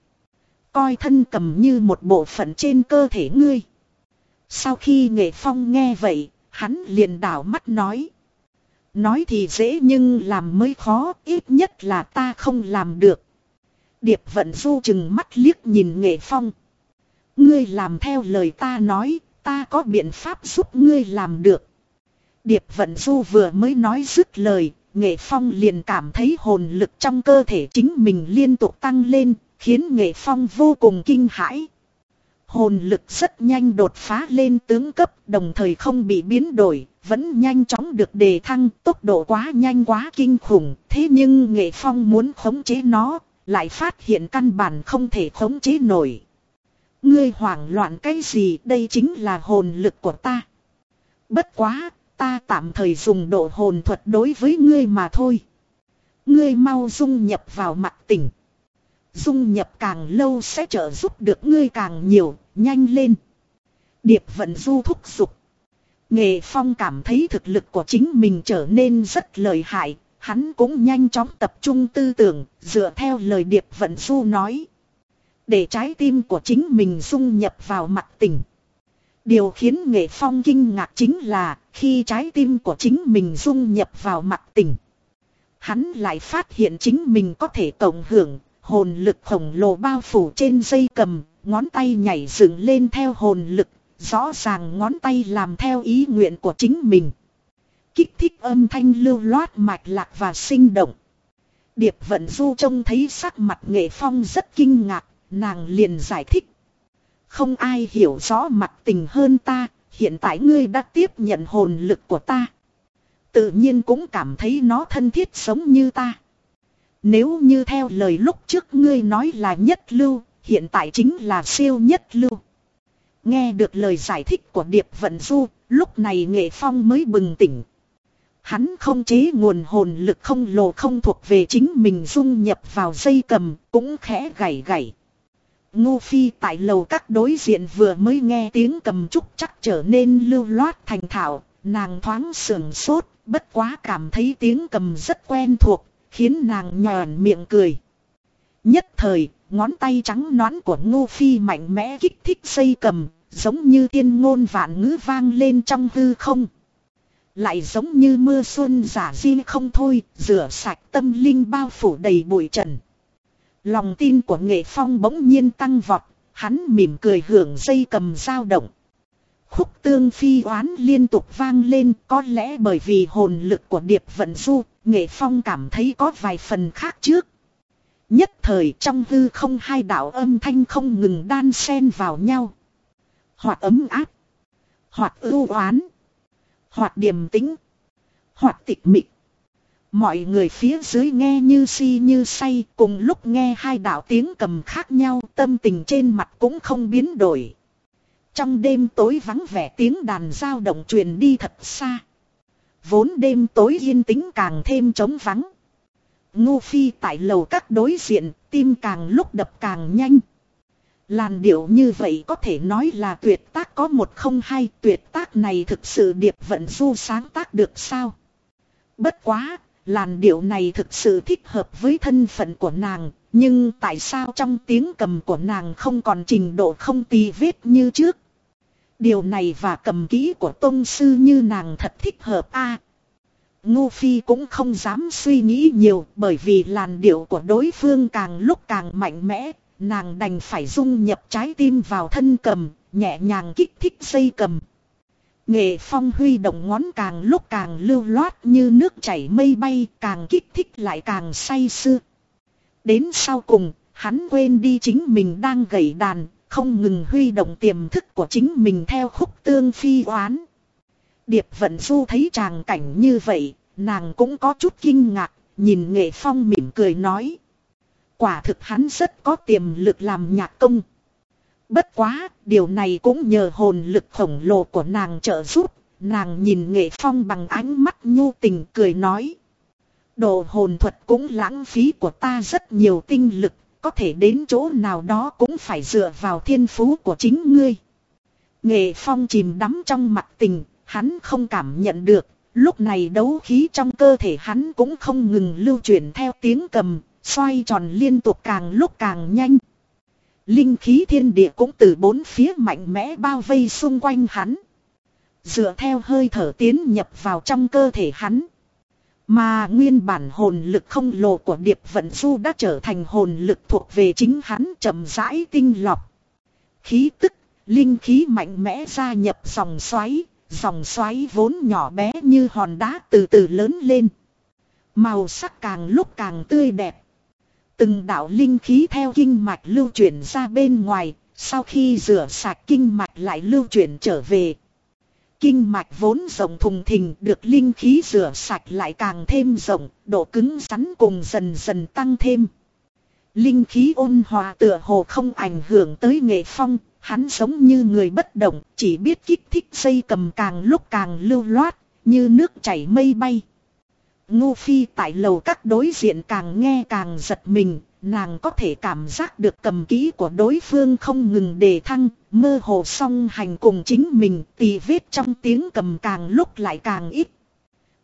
Coi thân cầm như một bộ phận trên cơ thể ngươi. Sau khi nghệ phong nghe vậy, hắn liền đảo mắt nói. Nói thì dễ nhưng làm mới khó, ít nhất là ta không làm được. Điệp vận du chừng mắt liếc nhìn nghệ phong. Ngươi làm theo lời ta nói, ta có biện pháp giúp ngươi làm được. Điệp vận du vừa mới nói dứt lời, nghệ phong liền cảm thấy hồn lực trong cơ thể chính mình liên tục tăng lên, khiến nghệ phong vô cùng kinh hãi. Hồn lực rất nhanh đột phá lên tướng cấp, đồng thời không bị biến đổi, vẫn nhanh chóng được đề thăng, tốc độ quá nhanh quá kinh khủng, thế nhưng nghệ phong muốn khống chế nó, lại phát hiện căn bản không thể khống chế nổi. Ngươi hoảng loạn cái gì đây chính là hồn lực của ta. Bất quá, ta tạm thời dùng độ hồn thuật đối với ngươi mà thôi. Ngươi mau dung nhập vào mặt tỉnh. Dung nhập càng lâu sẽ trợ giúp được ngươi càng nhiều, nhanh lên. Điệp vận du thúc giục. Nghệ Phong cảm thấy thực lực của chính mình trở nên rất lợi hại, hắn cũng nhanh chóng tập trung tư tưởng, dựa theo lời Điệp Vận Du nói. Để trái tim của chính mình dung nhập vào mặt tình. Điều khiến Nghệ Phong kinh ngạc chính là khi trái tim của chính mình dung nhập vào mặt tình. Hắn lại phát hiện chính mình có thể cộng hưởng hồn lực khổng lồ bao phủ trên dây cầm, ngón tay nhảy dựng lên theo hồn lực Rõ ràng ngón tay làm theo ý nguyện của chính mình. Kích thích âm thanh lưu loát mạch lạc và sinh động. Điệp vận du trông thấy sắc mặt nghệ phong rất kinh ngạc, nàng liền giải thích. Không ai hiểu rõ mặt tình hơn ta, hiện tại ngươi đã tiếp nhận hồn lực của ta. Tự nhiên cũng cảm thấy nó thân thiết sống như ta. Nếu như theo lời lúc trước ngươi nói là nhất lưu, hiện tại chính là siêu nhất lưu. Nghe được lời giải thích của Điệp Vận Du, lúc này Nghệ Phong mới bừng tỉnh. Hắn không chế nguồn hồn lực không lồ không thuộc về chính mình dung nhập vào dây cầm, cũng khẽ gảy gảy. Ngô Phi tại lầu các đối diện vừa mới nghe tiếng cầm trúc chắc trở nên lưu loát thành thạo, nàng thoáng sườn sốt, bất quá cảm thấy tiếng cầm rất quen thuộc, khiến nàng nhòn miệng cười. Nhất thời, ngón tay trắng nõn của Ngô Phi mạnh mẽ kích thích dây cầm, Giống như tiên ngôn vạn ngữ vang lên trong hư không. Lại giống như mưa xuân giả di không thôi, rửa sạch tâm linh bao phủ đầy bụi trần. Lòng tin của nghệ phong bỗng nhiên tăng vọt, hắn mỉm cười hưởng dây cầm dao động. Khúc tương phi oán liên tục vang lên có lẽ bởi vì hồn lực của điệp vận du, nghệ phong cảm thấy có vài phần khác trước. Nhất thời trong hư không hai đạo âm thanh không ngừng đan xen vào nhau. Hoặc ấm áp. Hoặc ưu oán. Hoặc điềm tĩnh. Hoặc tịch mịch. Mọi người phía dưới nghe như si như say, cùng lúc nghe hai đạo tiếng cầm khác nhau, tâm tình trên mặt cũng không biến đổi. Trong đêm tối vắng vẻ tiếng đàn giao động truyền đi thật xa. Vốn đêm tối yên tĩnh càng thêm trống vắng. Ngô Phi tại lầu các đối diện, tim càng lúc đập càng nhanh. Làn điệu như vậy có thể nói là tuyệt tác có một không hai tuyệt tác này thực sự điệp vận du sáng tác được sao. Bất quá, làn điệu này thực sự thích hợp với thân phận của nàng, nhưng tại sao trong tiếng cầm của nàng không còn trình độ không tì vết như trước. Điều này và cầm kỹ của tôn sư như nàng thật thích hợp a. Ngô Phi cũng không dám suy nghĩ nhiều bởi vì làn điệu của đối phương càng lúc càng mạnh mẽ, nàng đành phải dung nhập trái tim vào thân cầm, nhẹ nhàng kích thích dây cầm. Nghệ phong huy động ngón càng lúc càng lưu loát như nước chảy mây bay, càng kích thích lại càng say sưa. Đến sau cùng, hắn quên đi chính mình đang gảy đàn, không ngừng huy động tiềm thức của chính mình theo khúc tương phi oán. Điệp vận du thấy tràng cảnh như vậy, nàng cũng có chút kinh ngạc, nhìn nghệ phong mỉm cười nói. Quả thực hắn rất có tiềm lực làm nhạc công. Bất quá, điều này cũng nhờ hồn lực khổng lồ của nàng trợ giúp, nàng nhìn nghệ phong bằng ánh mắt nhu tình cười nói. Đồ hồn thuật cũng lãng phí của ta rất nhiều tinh lực, có thể đến chỗ nào đó cũng phải dựa vào thiên phú của chính ngươi. Nghệ phong chìm đắm trong mặt tình, hắn không cảm nhận được, lúc này đấu khí trong cơ thể hắn cũng không ngừng lưu chuyển theo tiếng cầm, xoay tròn liên tục càng lúc càng nhanh. Linh khí thiên địa cũng từ bốn phía mạnh mẽ bao vây xung quanh hắn. Dựa theo hơi thở tiến nhập vào trong cơ thể hắn. Mà nguyên bản hồn lực không lồ của Điệp Vận Du đã trở thành hồn lực thuộc về chính hắn chậm rãi tinh lọc. Khí tức, linh khí mạnh mẽ gia nhập dòng xoáy, dòng xoáy vốn nhỏ bé như hòn đá từ từ lớn lên. Màu sắc càng lúc càng tươi đẹp. Từng đạo linh khí theo kinh mạch lưu chuyển ra bên ngoài, sau khi rửa sạch kinh mạch lại lưu chuyển trở về. Kinh mạch vốn rộng thùng thình được linh khí rửa sạch lại càng thêm rộng, độ cứng rắn cùng dần dần tăng thêm. Linh khí ôn hòa tựa hồ không ảnh hưởng tới nghệ phong, hắn giống như người bất động, chỉ biết kích thích dây cầm càng lúc càng lưu loát, như nước chảy mây bay. Ngô Phi tại lầu các đối diện càng nghe càng giật mình, nàng có thể cảm giác được cầm kỹ của đối phương không ngừng đề thăng, mơ hồ song hành cùng chính mình tì vết trong tiếng cầm càng lúc lại càng ít.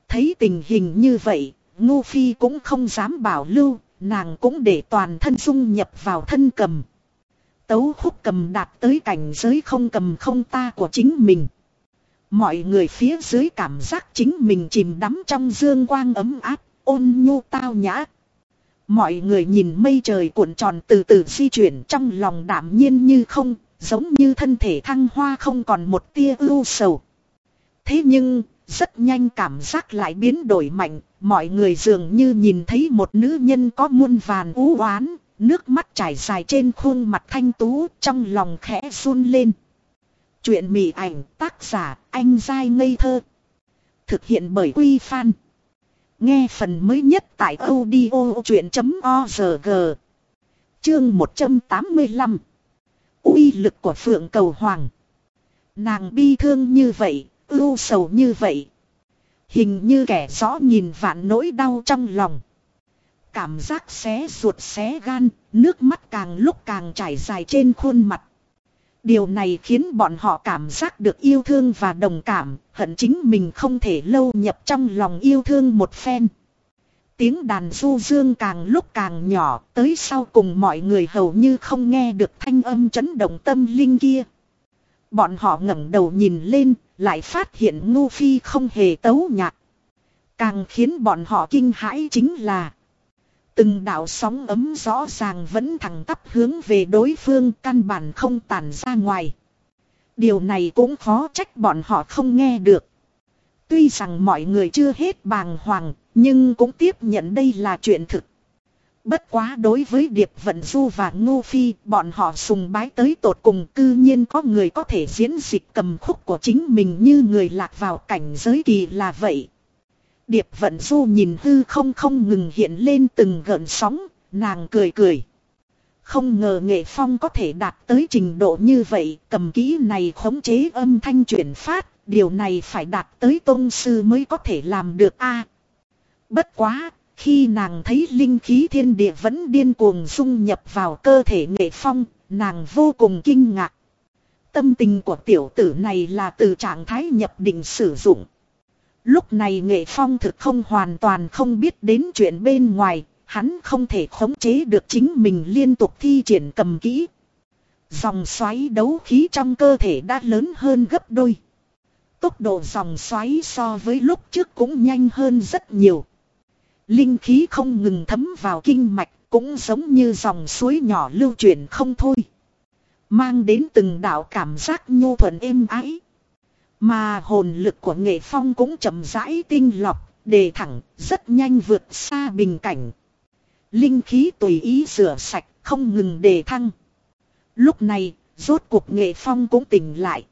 Thấy tình hình như vậy, Ngô Phi cũng không dám bảo lưu, nàng cũng để toàn thân dung nhập vào thân cầm. Tấu khúc cầm đạt tới cảnh giới không cầm không ta của chính mình. Mọi người phía dưới cảm giác chính mình chìm đắm trong dương quang ấm áp, ôn nhu tao nhã. Mọi người nhìn mây trời cuộn tròn từ từ di chuyển trong lòng đảm nhiên như không, giống như thân thể thăng hoa không còn một tia ưu sầu. Thế nhưng, rất nhanh cảm giác lại biến đổi mạnh, mọi người dường như nhìn thấy một nữ nhân có muôn vàn ú oán, nước mắt chảy dài trên khuôn mặt thanh tú trong lòng khẽ run lên. Chuyện mị ảnh tác giả anh dai ngây thơ. Thực hiện bởi Quy Phan. Nghe phần mới nhất tại audio chuyện.org. Chương 185. uy lực của Phượng Cầu Hoàng. Nàng bi thương như vậy, ưu sầu như vậy. Hình như kẻ rõ nhìn vạn nỗi đau trong lòng. Cảm giác xé ruột xé gan, nước mắt càng lúc càng chảy dài trên khuôn mặt. Điều này khiến bọn họ cảm giác được yêu thương và đồng cảm, hận chính mình không thể lâu nhập trong lòng yêu thương một phen. Tiếng đàn du dương càng lúc càng nhỏ, tới sau cùng mọi người hầu như không nghe được thanh âm chấn động tâm linh kia. Bọn họ ngẩng đầu nhìn lên, lại phát hiện Ngô Phi không hề tấu nhạc. Càng khiến bọn họ kinh hãi chính là Từng đạo sóng ấm rõ ràng vẫn thẳng tắp hướng về đối phương căn bản không tản ra ngoài. Điều này cũng khó trách bọn họ không nghe được. Tuy rằng mọi người chưa hết bàng hoàng, nhưng cũng tiếp nhận đây là chuyện thực. Bất quá đối với Điệp Vận Du và Ngô Phi, bọn họ sùng bái tới tột cùng cư nhiên có người có thể diễn dịch cầm khúc của chính mình như người lạc vào cảnh giới kỳ là vậy. Điệp vận du nhìn hư không không ngừng hiện lên từng gợn sóng, nàng cười cười. Không ngờ nghệ phong có thể đạt tới trình độ như vậy, cầm kỹ này khống chế âm thanh chuyển phát, điều này phải đạt tới tôn sư mới có thể làm được a. bất quá, khi nàng thấy linh khí thiên địa vẫn điên cuồng dung nhập vào cơ thể nghệ phong, nàng vô cùng kinh ngạc. Tâm tình của tiểu tử này là từ trạng thái nhập định sử dụng. Lúc này nghệ phong thực không hoàn toàn không biết đến chuyện bên ngoài, hắn không thể khống chế được chính mình liên tục thi triển cầm kỹ. Dòng xoáy đấu khí trong cơ thể đã lớn hơn gấp đôi. Tốc độ dòng xoáy so với lúc trước cũng nhanh hơn rất nhiều. Linh khí không ngừng thấm vào kinh mạch cũng giống như dòng suối nhỏ lưu chuyển không thôi. Mang đến từng đạo cảm giác nhu thuận êm ái. Mà hồn lực của nghệ phong cũng chậm rãi tinh lọc, đề thẳng, rất nhanh vượt xa bình cảnh. Linh khí tùy ý rửa sạch, không ngừng đề thăng. Lúc này, rốt cuộc nghệ phong cũng tỉnh lại.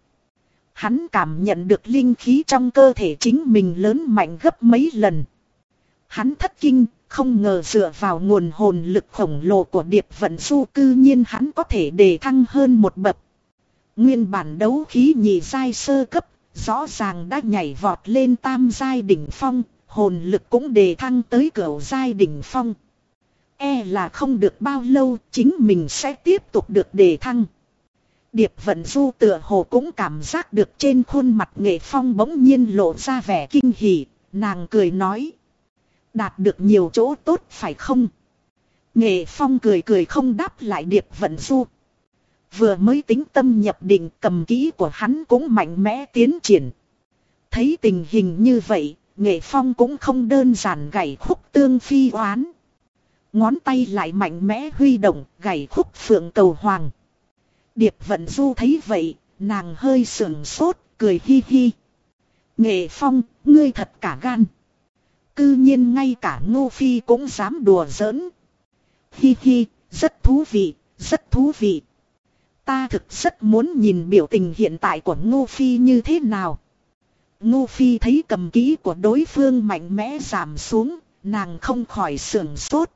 Hắn cảm nhận được linh khí trong cơ thể chính mình lớn mạnh gấp mấy lần. Hắn thất kinh, không ngờ dựa vào nguồn hồn lực khổng lồ của điệp vận du cư nhiên hắn có thể đề thăng hơn một bậc. Nguyên bản đấu khí nhị giai sơ cấp, rõ ràng đã nhảy vọt lên tam giai đỉnh phong, hồn lực cũng đề thăng tới cửu giai đỉnh phong. E là không được bao lâu chính mình sẽ tiếp tục được đề thăng. Điệp vận du tựa hồ cũng cảm giác được trên khuôn mặt nghệ phong bỗng nhiên lộ ra vẻ kinh hỉ, nàng cười nói. Đạt được nhiều chỗ tốt phải không? Nghệ phong cười cười không đáp lại điệp vận du. Vừa mới tính tâm nhập định cầm kỹ của hắn cũng mạnh mẽ tiến triển. Thấy tình hình như vậy, nghệ phong cũng không đơn giản gảy khúc tương phi oán. Ngón tay lại mạnh mẽ huy động, gảy khúc phượng cầu hoàng. Điệp vận du thấy vậy, nàng hơi sườn sốt, cười hi hi. Nghệ phong, ngươi thật cả gan. Cư nhiên ngay cả ngô phi cũng dám đùa giỡn. Hi hi, rất thú vị, rất thú vị. Ta thực rất muốn nhìn biểu tình hiện tại của ngô phi như thế nào. Ngô phi thấy cầm ký của đối phương mạnh mẽ giảm xuống, nàng không khỏi sưởng sốt.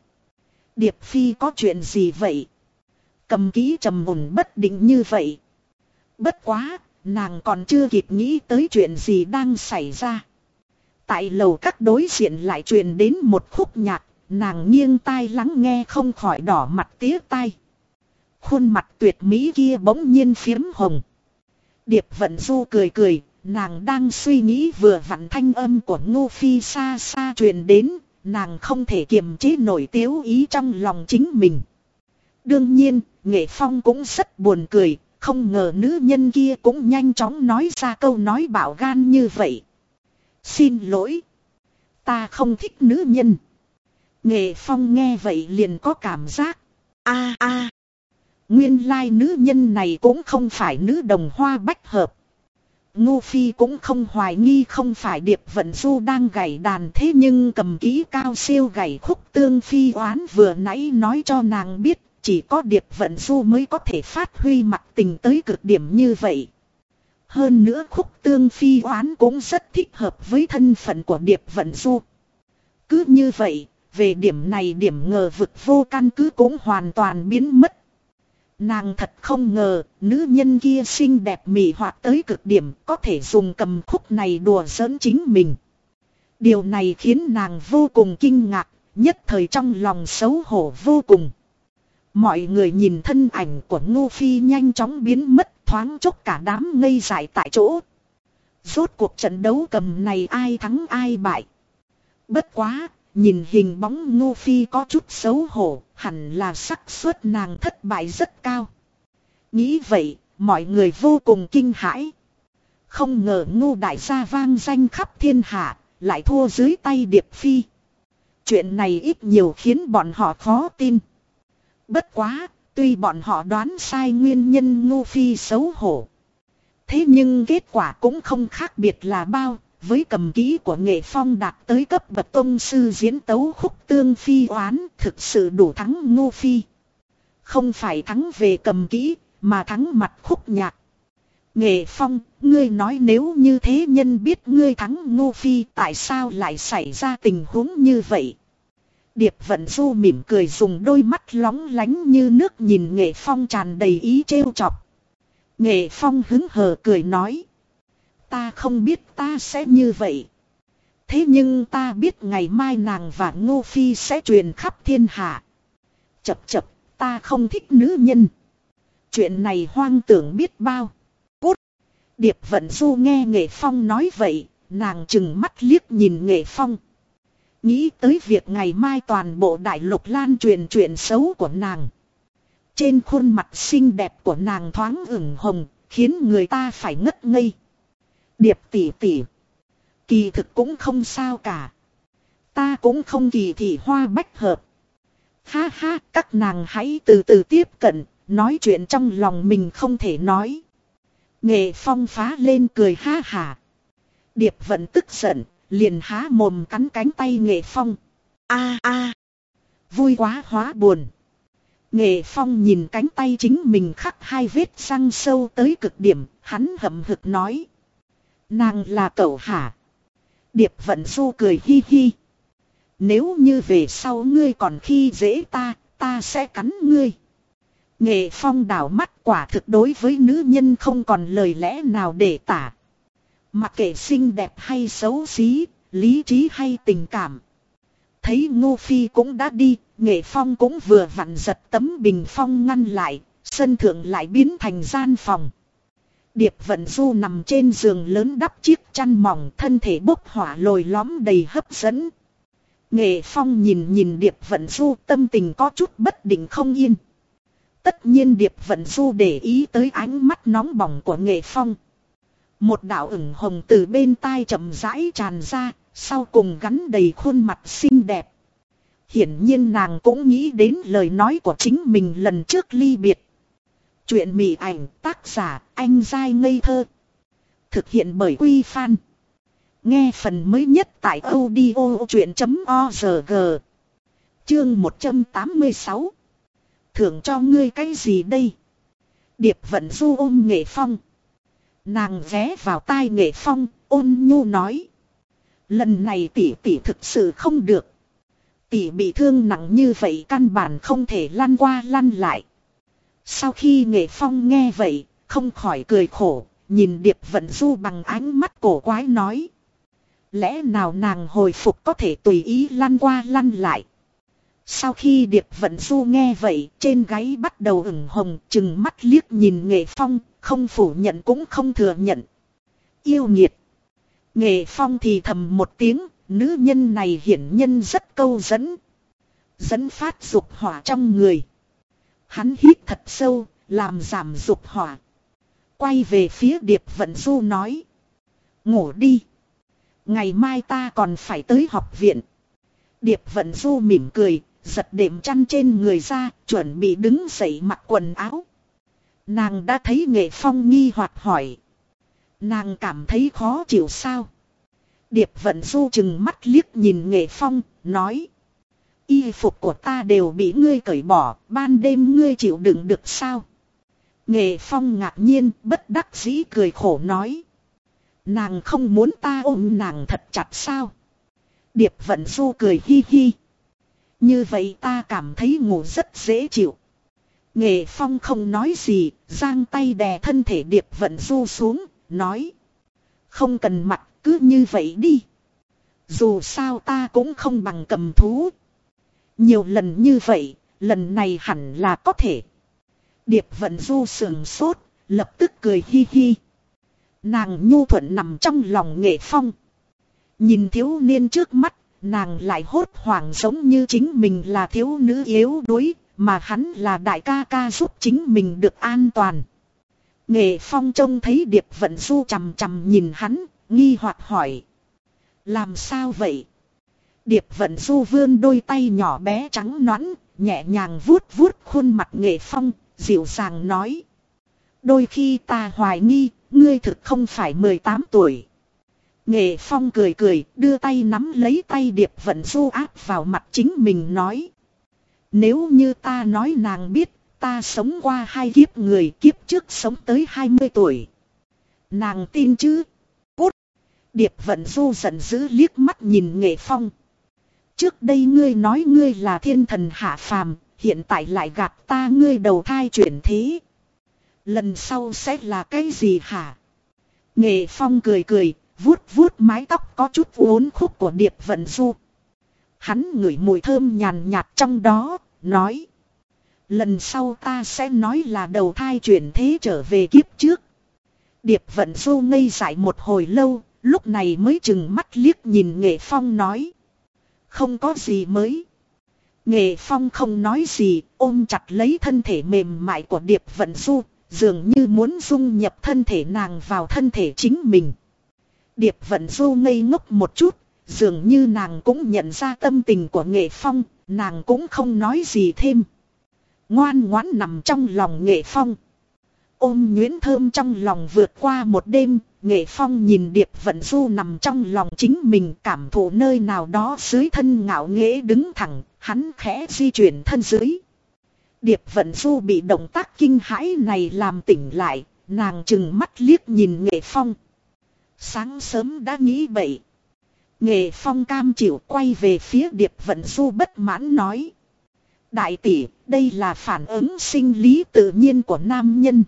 Điệp phi có chuyện gì vậy? Cầm ký trầm ổn bất định như vậy. Bất quá, nàng còn chưa kịp nghĩ tới chuyện gì đang xảy ra. Tại lầu các đối diện lại truyền đến một khúc nhạc, nàng nghiêng tai lắng nghe không khỏi đỏ mặt tía tai. Khuôn mặt tuyệt mỹ kia bỗng nhiên phiếm hồng. Điệp vận du cười cười, nàng đang suy nghĩ vừa vặn thanh âm của ngô phi xa xa truyền đến, nàng không thể kiềm chế nổi tiếu ý trong lòng chính mình. Đương nhiên, nghệ phong cũng rất buồn cười, không ngờ nữ nhân kia cũng nhanh chóng nói ra câu nói bảo gan như vậy. Xin lỗi. Ta không thích nữ nhân. Nghệ phong nghe vậy liền có cảm giác. a a Nguyên lai nữ nhân này cũng không phải nữ đồng hoa bách hợp. Ngô Phi cũng không hoài nghi không phải Điệp Vận Du đang gảy đàn thế nhưng cầm kỹ cao siêu gảy khúc tương phi oán vừa nãy nói cho nàng biết chỉ có Điệp Vận Du mới có thể phát huy mặt tình tới cực điểm như vậy. Hơn nữa khúc tương phi oán cũng rất thích hợp với thân phận của Điệp Vận Du. Cứ như vậy, về điểm này điểm ngờ vực vô căn cứ cũng hoàn toàn biến mất. Nàng thật không ngờ, nữ nhân kia xinh đẹp mị hoạt tới cực điểm, có thể dùng cầm khúc này đùa giỡn chính mình. Điều này khiến nàng vô cùng kinh ngạc, nhất thời trong lòng xấu hổ vô cùng. Mọi người nhìn thân ảnh của Ngô Phi nhanh chóng biến mất thoáng chốc cả đám ngây dại tại chỗ. Rốt cuộc trận đấu cầm này ai thắng ai bại. Bất quá, nhìn hình bóng Ngô Phi có chút xấu hổ, hẳn là xác suất nàng thất bại rất cao. Nghĩ vậy, mọi người vô cùng kinh hãi. Không ngờ ngu Đại gia vang danh khắp thiên hạ, lại thua dưới tay Điệp Phi. Chuyện này ít nhiều khiến bọn họ khó tin. Bất quá, tuy bọn họ đoán sai nguyên nhân ngu Phi xấu hổ. Thế nhưng kết quả cũng không khác biệt là bao, với cầm kỹ của nghệ phong đạt tới cấp bậc tôn sư diễn tấu khúc tương phi oán thực sự đủ thắng ngô phi. Không phải thắng về cầm kỹ, mà thắng mặt khúc nhạc. Nghệ Phong, ngươi nói nếu như thế nhân biết ngươi thắng Ngô Phi tại sao lại xảy ra tình huống như vậy? Điệp Vận Du mỉm cười dùng đôi mắt lóng lánh như nước nhìn Nghệ Phong tràn đầy ý trêu chọc. Nghệ Phong hứng hờ cười nói. Ta không biết ta sẽ như vậy. Thế nhưng ta biết ngày mai nàng và Ngô Phi sẽ truyền khắp thiên hạ. Chập chập, ta không thích nữ nhân. Chuyện này hoang tưởng biết bao. Cút. Điệp Vận Du nghe Nghệ Phong nói vậy, nàng chừng mắt liếc nhìn Nghệ Phong. Nghĩ tới việc ngày mai toàn bộ đại lục lan truyền chuyện xấu của nàng. Trên khuôn mặt xinh đẹp của nàng thoáng ửng hồng, khiến người ta phải ngất ngây. Điệp tỷ tỷ. Kỳ thực cũng không sao cả. Ta cũng không kỳ thị hoa bách hợp. Ha ha, các nàng hãy từ từ tiếp cận, nói chuyện trong lòng mình không thể nói. Nghệ phong phá lên cười ha hả. Điệp vẫn tức giận, liền há mồm cắn cánh tay nghệ phong. a a Vui quá hóa buồn. Nghệ phong nhìn cánh tay chính mình khắc hai vết răng sâu tới cực điểm, hắn hậm hực nói. Nàng là cậu hả? Điệp vận du cười hi hi. Nếu như về sau ngươi còn khi dễ ta, ta sẽ cắn ngươi. Nghệ phong đảo mắt quả thực đối với nữ nhân không còn lời lẽ nào để tả. Mặc kệ xinh đẹp hay xấu xí, lý trí hay tình cảm. Thấy Ngô Phi cũng đã đi, Nghệ Phong cũng vừa vặn giật tấm bình phong ngăn lại, sân thượng lại biến thành gian phòng. Điệp Vận Du nằm trên giường lớn đắp chiếc chăn mỏng thân thể bốc hỏa lồi lõm đầy hấp dẫn. Nghệ Phong nhìn nhìn Điệp Vận Du tâm tình có chút bất định không yên. Tất nhiên Điệp Vận Du để ý tới ánh mắt nóng bỏng của Nghệ Phong. Một đạo ửng hồng từ bên tai chậm rãi tràn ra, sau cùng gắn đầy khuôn mặt xinh đẹp. Hiển nhiên nàng cũng nghĩ đến lời nói của chính mình lần trước ly biệt. Chuyện mị ảnh tác giả anh dai ngây thơ. Thực hiện bởi Quy Phan. Nghe phần mới nhất tại audio chuyện.org. Chương 186. Thưởng cho ngươi cái gì đây? Điệp vận du ôm nghệ phong. Nàng ghé vào tai nghệ phong, ôn nhu nói. Lần này tỷ tỷ thực sự không được. Tỷ bị thương nặng như vậy căn bản không thể lăn qua lăn lại. Sau khi nghệ phong nghe vậy, không khỏi cười khổ, nhìn điệp vận du bằng ánh mắt cổ quái nói. Lẽ nào nàng hồi phục có thể tùy ý lăn qua lăn lại. Sau khi điệp vận du nghe vậy, trên gáy bắt đầu ửng hồng, chừng mắt liếc nhìn nghệ phong, không phủ nhận cũng không thừa nhận. Yêu nghiệt. Nghệ phong thì thầm một tiếng, nữ nhân này hiển nhân rất câu dẫn. Dẫn phát dục hỏa trong người. Hắn hít thật sâu, làm giảm dục hỏa. Quay về phía Điệp Vận Du nói. Ngủ đi. Ngày mai ta còn phải tới học viện. Điệp Vận Du mỉm cười, giật đệm chăn trên người ra, chuẩn bị đứng dậy mặc quần áo. Nàng đã thấy nghệ phong nghi hoặc hỏi. Nàng cảm thấy khó chịu sao? Điệp vận du chừng mắt liếc nhìn nghệ phong, nói. Y phục của ta đều bị ngươi cởi bỏ, ban đêm ngươi chịu đựng được sao? Nghệ phong ngạc nhiên, bất đắc dĩ cười khổ nói. Nàng không muốn ta ôm nàng thật chặt sao? Điệp vận du cười hi hi. Như vậy ta cảm thấy ngủ rất dễ chịu. Nghệ phong không nói gì, giang tay đè thân thể điệp vận du xuống, nói. Không cần mặc, cứ như vậy đi. Dù sao ta cũng không bằng cầm thú. Nhiều lần như vậy, lần này hẳn là có thể. Điệp vận du sườn sốt, lập tức cười hi hi. Nàng nhu thuận nằm trong lòng nghệ phong. Nhìn thiếu niên trước mắt, nàng lại hốt hoảng giống như chính mình là thiếu nữ yếu đuối, mà hắn là đại ca ca giúp chính mình được an toàn. Nghệ phong trông thấy điệp vận du chằm chằm nhìn hắn, nghi hoặc hỏi. Làm sao vậy? Điệp vận du vươn đôi tay nhỏ bé trắng nõn, nhẹ nhàng vuốt vuốt khuôn mặt nghệ phong, dịu dàng nói. Đôi khi ta hoài nghi, ngươi thực không phải 18 tuổi. Nghệ phong cười cười, đưa tay nắm lấy tay điệp vận du áp vào mặt chính mình nói. Nếu như ta nói nàng biết, ta sống qua hai kiếp người kiếp trước sống tới 20 tuổi. Nàng tin chứ? Cút! Điệp vận du giận dữ liếc mắt nhìn nghệ phong. Trước đây ngươi nói ngươi là thiên thần hạ phàm, hiện tại lại gạt ta ngươi đầu thai chuyển thế. Lần sau sẽ là cái gì hả? Nghệ phong cười cười, vuốt vuốt mái tóc có chút uốn khúc của điệp vận du. Hắn ngửi mùi thơm nhàn nhạt trong đó, nói. Lần sau ta sẽ nói là đầu thai chuyển thế trở về kiếp trước. Điệp vận du ngây dại một hồi lâu, lúc này mới chừng mắt liếc nhìn nghệ phong nói. Không có gì mới. Nghệ phong không nói gì, ôm chặt lấy thân thể mềm mại của điệp vận du, dường như muốn dung nhập thân thể nàng vào thân thể chính mình. Điệp vận du ngây ngốc một chút, dường như nàng cũng nhận ra tâm tình của nghệ phong, nàng cũng không nói gì thêm. Ngoan ngoãn nằm trong lòng nghệ phong. Ôm nguyễn thơm trong lòng vượt qua một đêm, nghệ phong nhìn điệp vận du nằm trong lòng chính mình cảm thụ nơi nào đó dưới thân ngạo nghễ đứng thẳng, hắn khẽ di chuyển thân dưới. Điệp vận du bị động tác kinh hãi này làm tỉnh lại, nàng chừng mắt liếc nhìn nghệ phong. Sáng sớm đã nghĩ bậy. Nghệ phong cam chịu quay về phía điệp vận du bất mãn nói. Đại tỷ, đây là phản ứng sinh lý tự nhiên của nam nhân.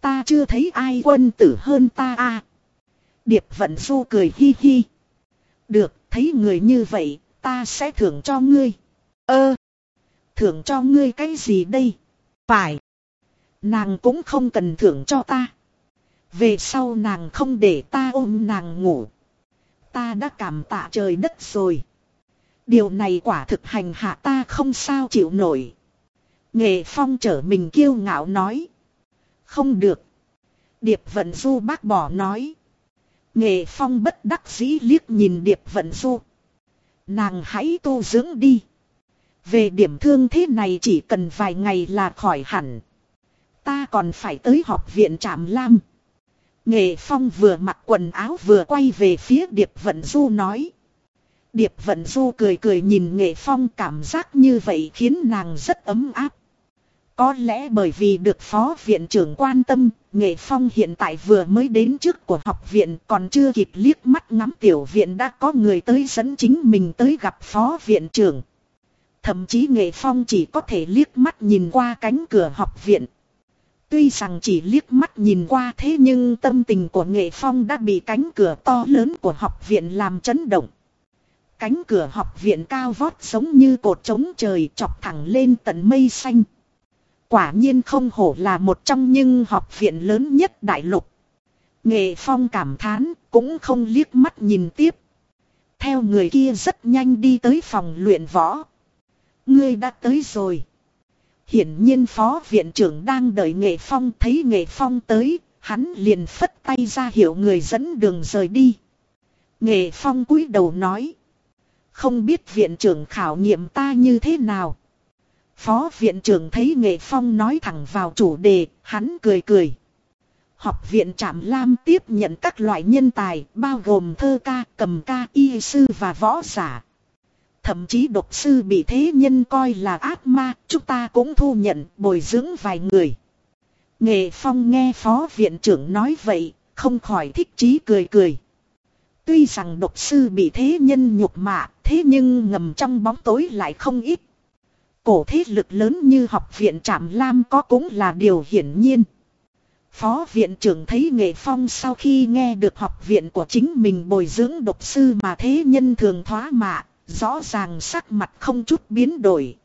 Ta chưa thấy ai quân tử hơn ta a. Điệp vận du cười hi hi. Được, thấy người như vậy, ta sẽ thưởng cho ngươi. Ơ, thưởng cho ngươi cái gì đây? Phải. Nàng cũng không cần thưởng cho ta. Về sau nàng không để ta ôm nàng ngủ. Ta đã cảm tạ trời đất rồi. Điều này quả thực hành hạ ta không sao chịu nổi. Nghệ phong trở mình kiêu ngạo nói. Không được. Điệp vận du bác bỏ nói. Nghệ phong bất đắc dĩ liếc nhìn điệp vận du. Nàng hãy tu dưỡng đi. Về điểm thương thế này chỉ cần vài ngày là khỏi hẳn. Ta còn phải tới học viện trạm lam. Nghệ Phong vừa mặc quần áo vừa quay về phía Điệp Vận Du nói. Điệp Vận Du cười cười nhìn Nghệ Phong cảm giác như vậy khiến nàng rất ấm áp. Có lẽ bởi vì được phó viện trưởng quan tâm, Nghệ Phong hiện tại vừa mới đến trước của học viện còn chưa kịp liếc mắt ngắm tiểu viện đã có người tới dẫn chính mình tới gặp phó viện trưởng. Thậm chí Nghệ Phong chỉ có thể liếc mắt nhìn qua cánh cửa học viện. Tuy rằng chỉ liếc mắt nhìn qua thế nhưng tâm tình của Nghệ Phong đã bị cánh cửa to lớn của học viện làm chấn động. Cánh cửa học viện cao vót giống như cột trống trời chọc thẳng lên tận mây xanh. Quả nhiên không hổ là một trong những học viện lớn nhất đại lục. Nghệ Phong cảm thán cũng không liếc mắt nhìn tiếp. Theo người kia rất nhanh đi tới phòng luyện võ. Ngươi đã tới rồi. Hiển nhiên phó viện trưởng đang đợi nghệ phong thấy nghệ phong tới, hắn liền phất tay ra hiệu người dẫn đường rời đi. Nghệ phong cúi đầu nói. Không biết viện trưởng khảo nghiệm ta như thế nào. Phó viện trưởng thấy nghệ phong nói thẳng vào chủ đề, hắn cười cười. Học viện Trạm Lam tiếp nhận các loại nhân tài, bao gồm thơ ca, cầm ca, y sư và võ giả. Thậm chí độc sư bị thế nhân coi là ác ma, chúng ta cũng thu nhận bồi dưỡng vài người. Nghệ Phong nghe phó viện trưởng nói vậy, không khỏi thích chí cười cười. Tuy rằng độc sư bị thế nhân nhục mạ, thế nhưng ngầm trong bóng tối lại không ít. Cổ thế lực lớn như học viện Trạm Lam có cũng là điều hiển nhiên. Phó viện trưởng thấy Nghệ Phong sau khi nghe được học viện của chính mình bồi dưỡng độc sư mà thế nhân thường thoá mạ, Rõ ràng sắc mặt không chút biến đổi.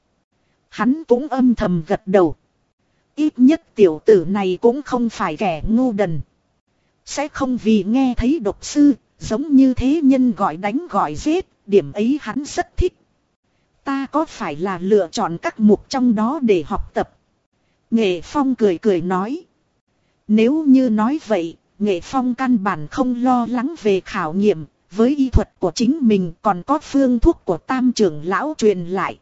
Hắn cũng âm thầm gật đầu. Ít nhất tiểu tử này cũng không phải kẻ ngu đần. Sẽ không vì nghe thấy độc sư, giống như thế nhân gọi đánh gọi giết, điểm ấy hắn rất thích. Ta có phải là lựa chọn các mục trong đó để học tập? Nghệ Phong cười cười nói. Nếu như nói vậy, Nghệ Phong căn bản không lo lắng về khảo nghiệm, với y thuật của chính mình còn có phương thuốc của tam trưởng lão truyền lại.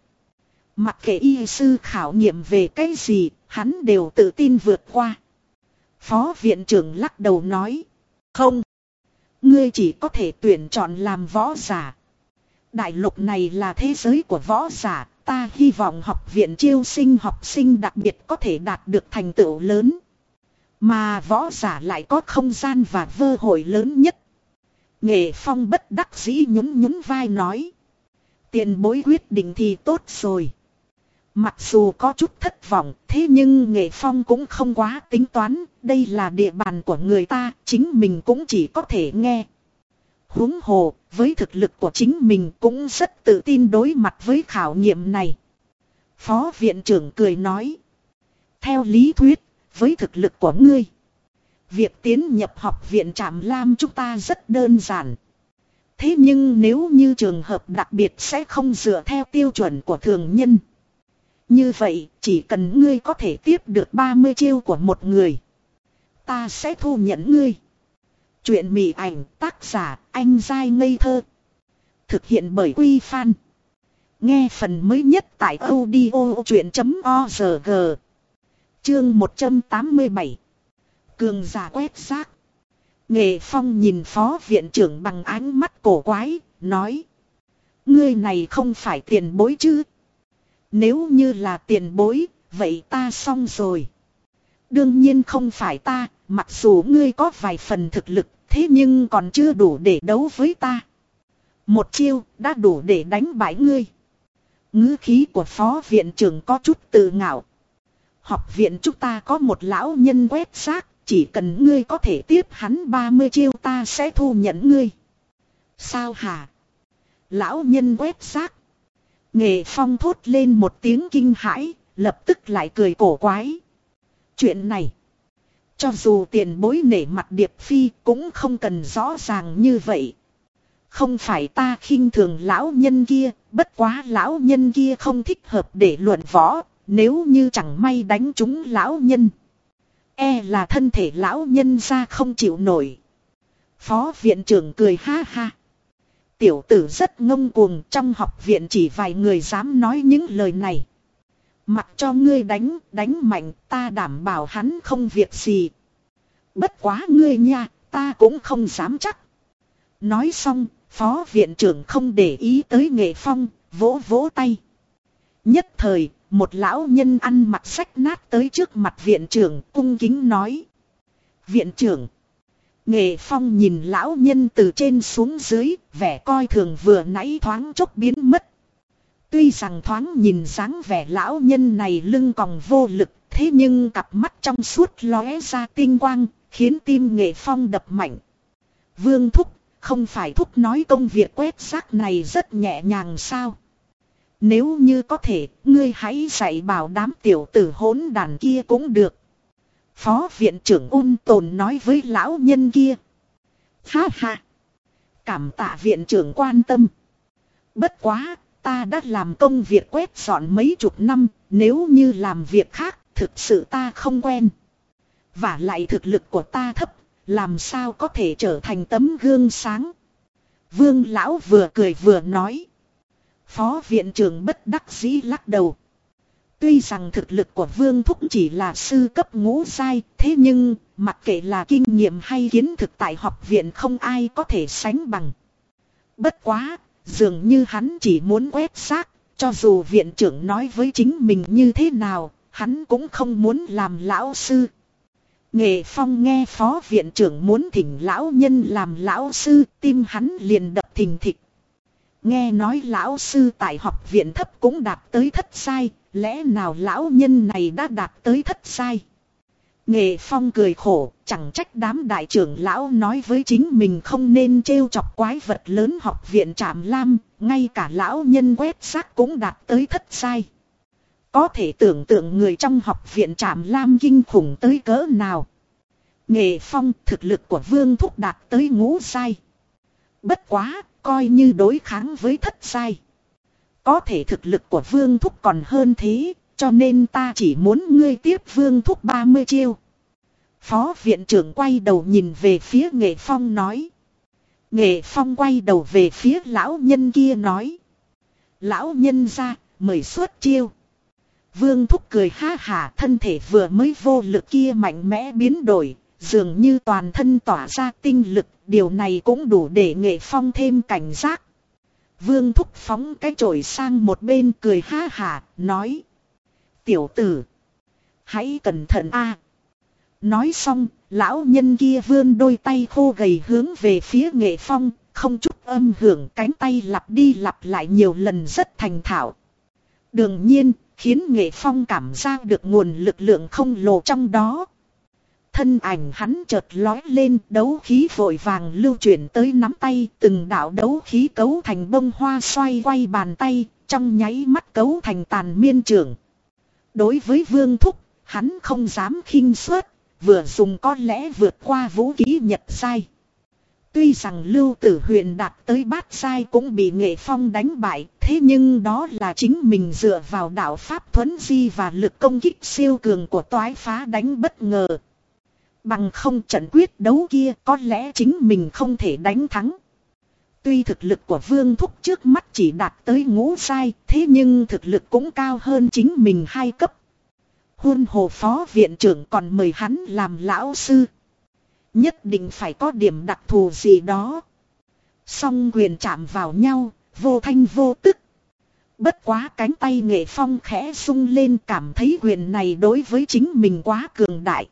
Mặc kệ y sư khảo nghiệm về cái gì, hắn đều tự tin vượt qua. Phó viện trưởng lắc đầu nói. Không. Ngươi chỉ có thể tuyển chọn làm võ giả. Đại lục này là thế giới của võ giả. Ta hy vọng học viện chiêu sinh học sinh đặc biệt có thể đạt được thành tựu lớn. Mà võ giả lại có không gian và vơ hội lớn nhất. Nghệ phong bất đắc dĩ nhún nhún vai nói. Tiền bối quyết định thì tốt rồi. Mặc dù có chút thất vọng, thế nhưng nghệ phong cũng không quá tính toán, đây là địa bàn của người ta, chính mình cũng chỉ có thể nghe huống hồ, với thực lực của chính mình cũng rất tự tin đối mặt với khảo nghiệm này. Phó viện trưởng cười nói. Theo lý thuyết, với thực lực của ngươi, việc tiến nhập học viện Trạm Lam chúng ta rất đơn giản. Thế nhưng nếu như trường hợp đặc biệt sẽ không dựa theo tiêu chuẩn của thường nhân. Như vậy, chỉ cần ngươi có thể tiếp được 30 chiêu của một người. Ta sẽ thu nhận ngươi. Chuyện mị ảnh tác giả anh dai ngây thơ. Thực hiện bởi Quy Phan. Nghe phần mới nhất tại audio chuyện.org. Chương 187. Cường giả quét xác. Nghệ Phong nhìn phó viện trưởng bằng ánh mắt cổ quái, nói. Ngươi này không phải tiền bối chứ? Nếu như là tiền bối, vậy ta xong rồi. Đương nhiên không phải ta, mặc dù ngươi có vài phần thực lực, thế nhưng còn chưa đủ để đấu với ta. Một chiêu đã đủ để đánh bại ngươi. ngữ khí của phó viện trưởng có chút tự ngạo. Học viện chúng ta có một lão nhân quét xác, chỉ cần ngươi có thể tiếp hắn 30 chiêu ta sẽ thu nhận ngươi. Sao hả? Lão nhân quét xác. Nghệ phong thốt lên một tiếng kinh hãi, lập tức lại cười cổ quái. Chuyện này, cho dù tiền bối nể mặt điệp phi cũng không cần rõ ràng như vậy. Không phải ta khinh thường lão nhân kia, bất quá lão nhân kia không thích hợp để luận võ, nếu như chẳng may đánh trúng lão nhân. E là thân thể lão nhân ra không chịu nổi. Phó viện trưởng cười ha ha. Tiểu tử rất ngông cuồng trong học viện chỉ vài người dám nói những lời này. Mặc cho ngươi đánh, đánh mạnh ta đảm bảo hắn không việc gì. Bất quá ngươi nha, ta cũng không dám chắc. Nói xong, phó viện trưởng không để ý tới nghệ phong, vỗ vỗ tay. Nhất thời, một lão nhân ăn mặc sách nát tới trước mặt viện trưởng cung kính nói. Viện trưởng. Nghệ phong nhìn lão nhân từ trên xuống dưới, vẻ coi thường vừa nãy thoáng chốc biến mất. Tuy rằng thoáng nhìn dáng vẻ lão nhân này lưng còn vô lực, thế nhưng cặp mắt trong suốt lóe ra tinh quang, khiến tim nghệ phong đập mạnh. Vương Thúc, không phải Thúc nói công việc quét rác này rất nhẹ nhàng sao? Nếu như có thể, ngươi hãy dạy bảo đám tiểu tử hỗn đàn kia cũng được. Phó viện trưởng ôn tồn nói với lão nhân kia. Ha ha. Cảm tạ viện trưởng quan tâm. Bất quá, ta đã làm công việc quét dọn mấy chục năm, nếu như làm việc khác, thực sự ta không quen. Và lại thực lực của ta thấp, làm sao có thể trở thành tấm gương sáng. Vương lão vừa cười vừa nói. Phó viện trưởng bất đắc dĩ lắc đầu. Tuy rằng thực lực của Vương Thúc chỉ là sư cấp ngũ sai, thế nhưng, mặc kệ là kinh nghiệm hay kiến thực tại học viện không ai có thể sánh bằng. Bất quá, dường như hắn chỉ muốn quét xác, cho dù viện trưởng nói với chính mình như thế nào, hắn cũng không muốn làm lão sư. Nghệ Phong nghe phó viện trưởng muốn thỉnh lão nhân làm lão sư, tim hắn liền đập thình thịch. Nghe nói lão sư tại học viện thấp cũng đạt tới thất sai, lẽ nào lão nhân này đã đạt tới thất sai? Nghệ Phong cười khổ, chẳng trách đám đại trưởng lão nói với chính mình không nên trêu chọc quái vật lớn học viện Trạm Lam, ngay cả lão nhân quét xác cũng đạt tới thất sai. Có thể tưởng tượng người trong học viện Trạm Lam kinh khủng tới cỡ nào. Nghệ Phong thực lực của Vương Thúc đạt tới ngũ sai. Bất quá, coi như đối kháng với thất sai. Có thể thực lực của Vương Thúc còn hơn thế, cho nên ta chỉ muốn ngươi tiếp Vương Thúc 30 chiêu. Phó viện trưởng quay đầu nhìn về phía Nghệ Phong nói. Nghệ Phong quay đầu về phía lão nhân kia nói. Lão nhân ra, mời xuất chiêu. Vương Thúc cười ha hả thân thể vừa mới vô lực kia mạnh mẽ biến đổi, dường như toàn thân tỏa ra tinh lực, điều này cũng đủ để Nghệ Phong thêm cảnh giác. Vương thúc phóng cái chổi sang một bên cười ha hả, nói. Tiểu tử. Hãy cẩn thận a. Nói xong, lão nhân kia vươn đôi tay khô gầy hướng về phía nghệ phong, không chút âm hưởng cánh tay lặp đi lặp lại nhiều lần rất thành thạo. Đương nhiên, khiến nghệ phong cảm giác được nguồn lực lượng không lồ trong đó. Thân ảnh hắn chợt lói lên đấu khí vội vàng lưu chuyển tới nắm tay từng đạo đấu khí cấu thành bông hoa xoay quay bàn tay trong nháy mắt cấu thành tàn miên trưởng. Đối với vương thúc hắn không dám khinh suất vừa dùng có lẽ vượt qua vũ khí nhật sai. Tuy rằng lưu tử huyền đạt tới bát sai cũng bị nghệ phong đánh bại, thế nhưng đó là chính mình dựa vào đạo Pháp thuấn di và lực công kích siêu cường của toái phá đánh bất ngờ. Bằng không trận quyết đấu kia có lẽ chính mình không thể đánh thắng. Tuy thực lực của Vương Thúc trước mắt chỉ đạt tới ngũ sai, thế nhưng thực lực cũng cao hơn chính mình hai cấp. Huân hồ phó viện trưởng còn mời hắn làm lão sư. Nhất định phải có điểm đặc thù gì đó. Song quyền chạm vào nhau, vô thanh vô tức. Bất quá cánh tay nghệ phong khẽ sung lên cảm thấy quyền này đối với chính mình quá cường đại.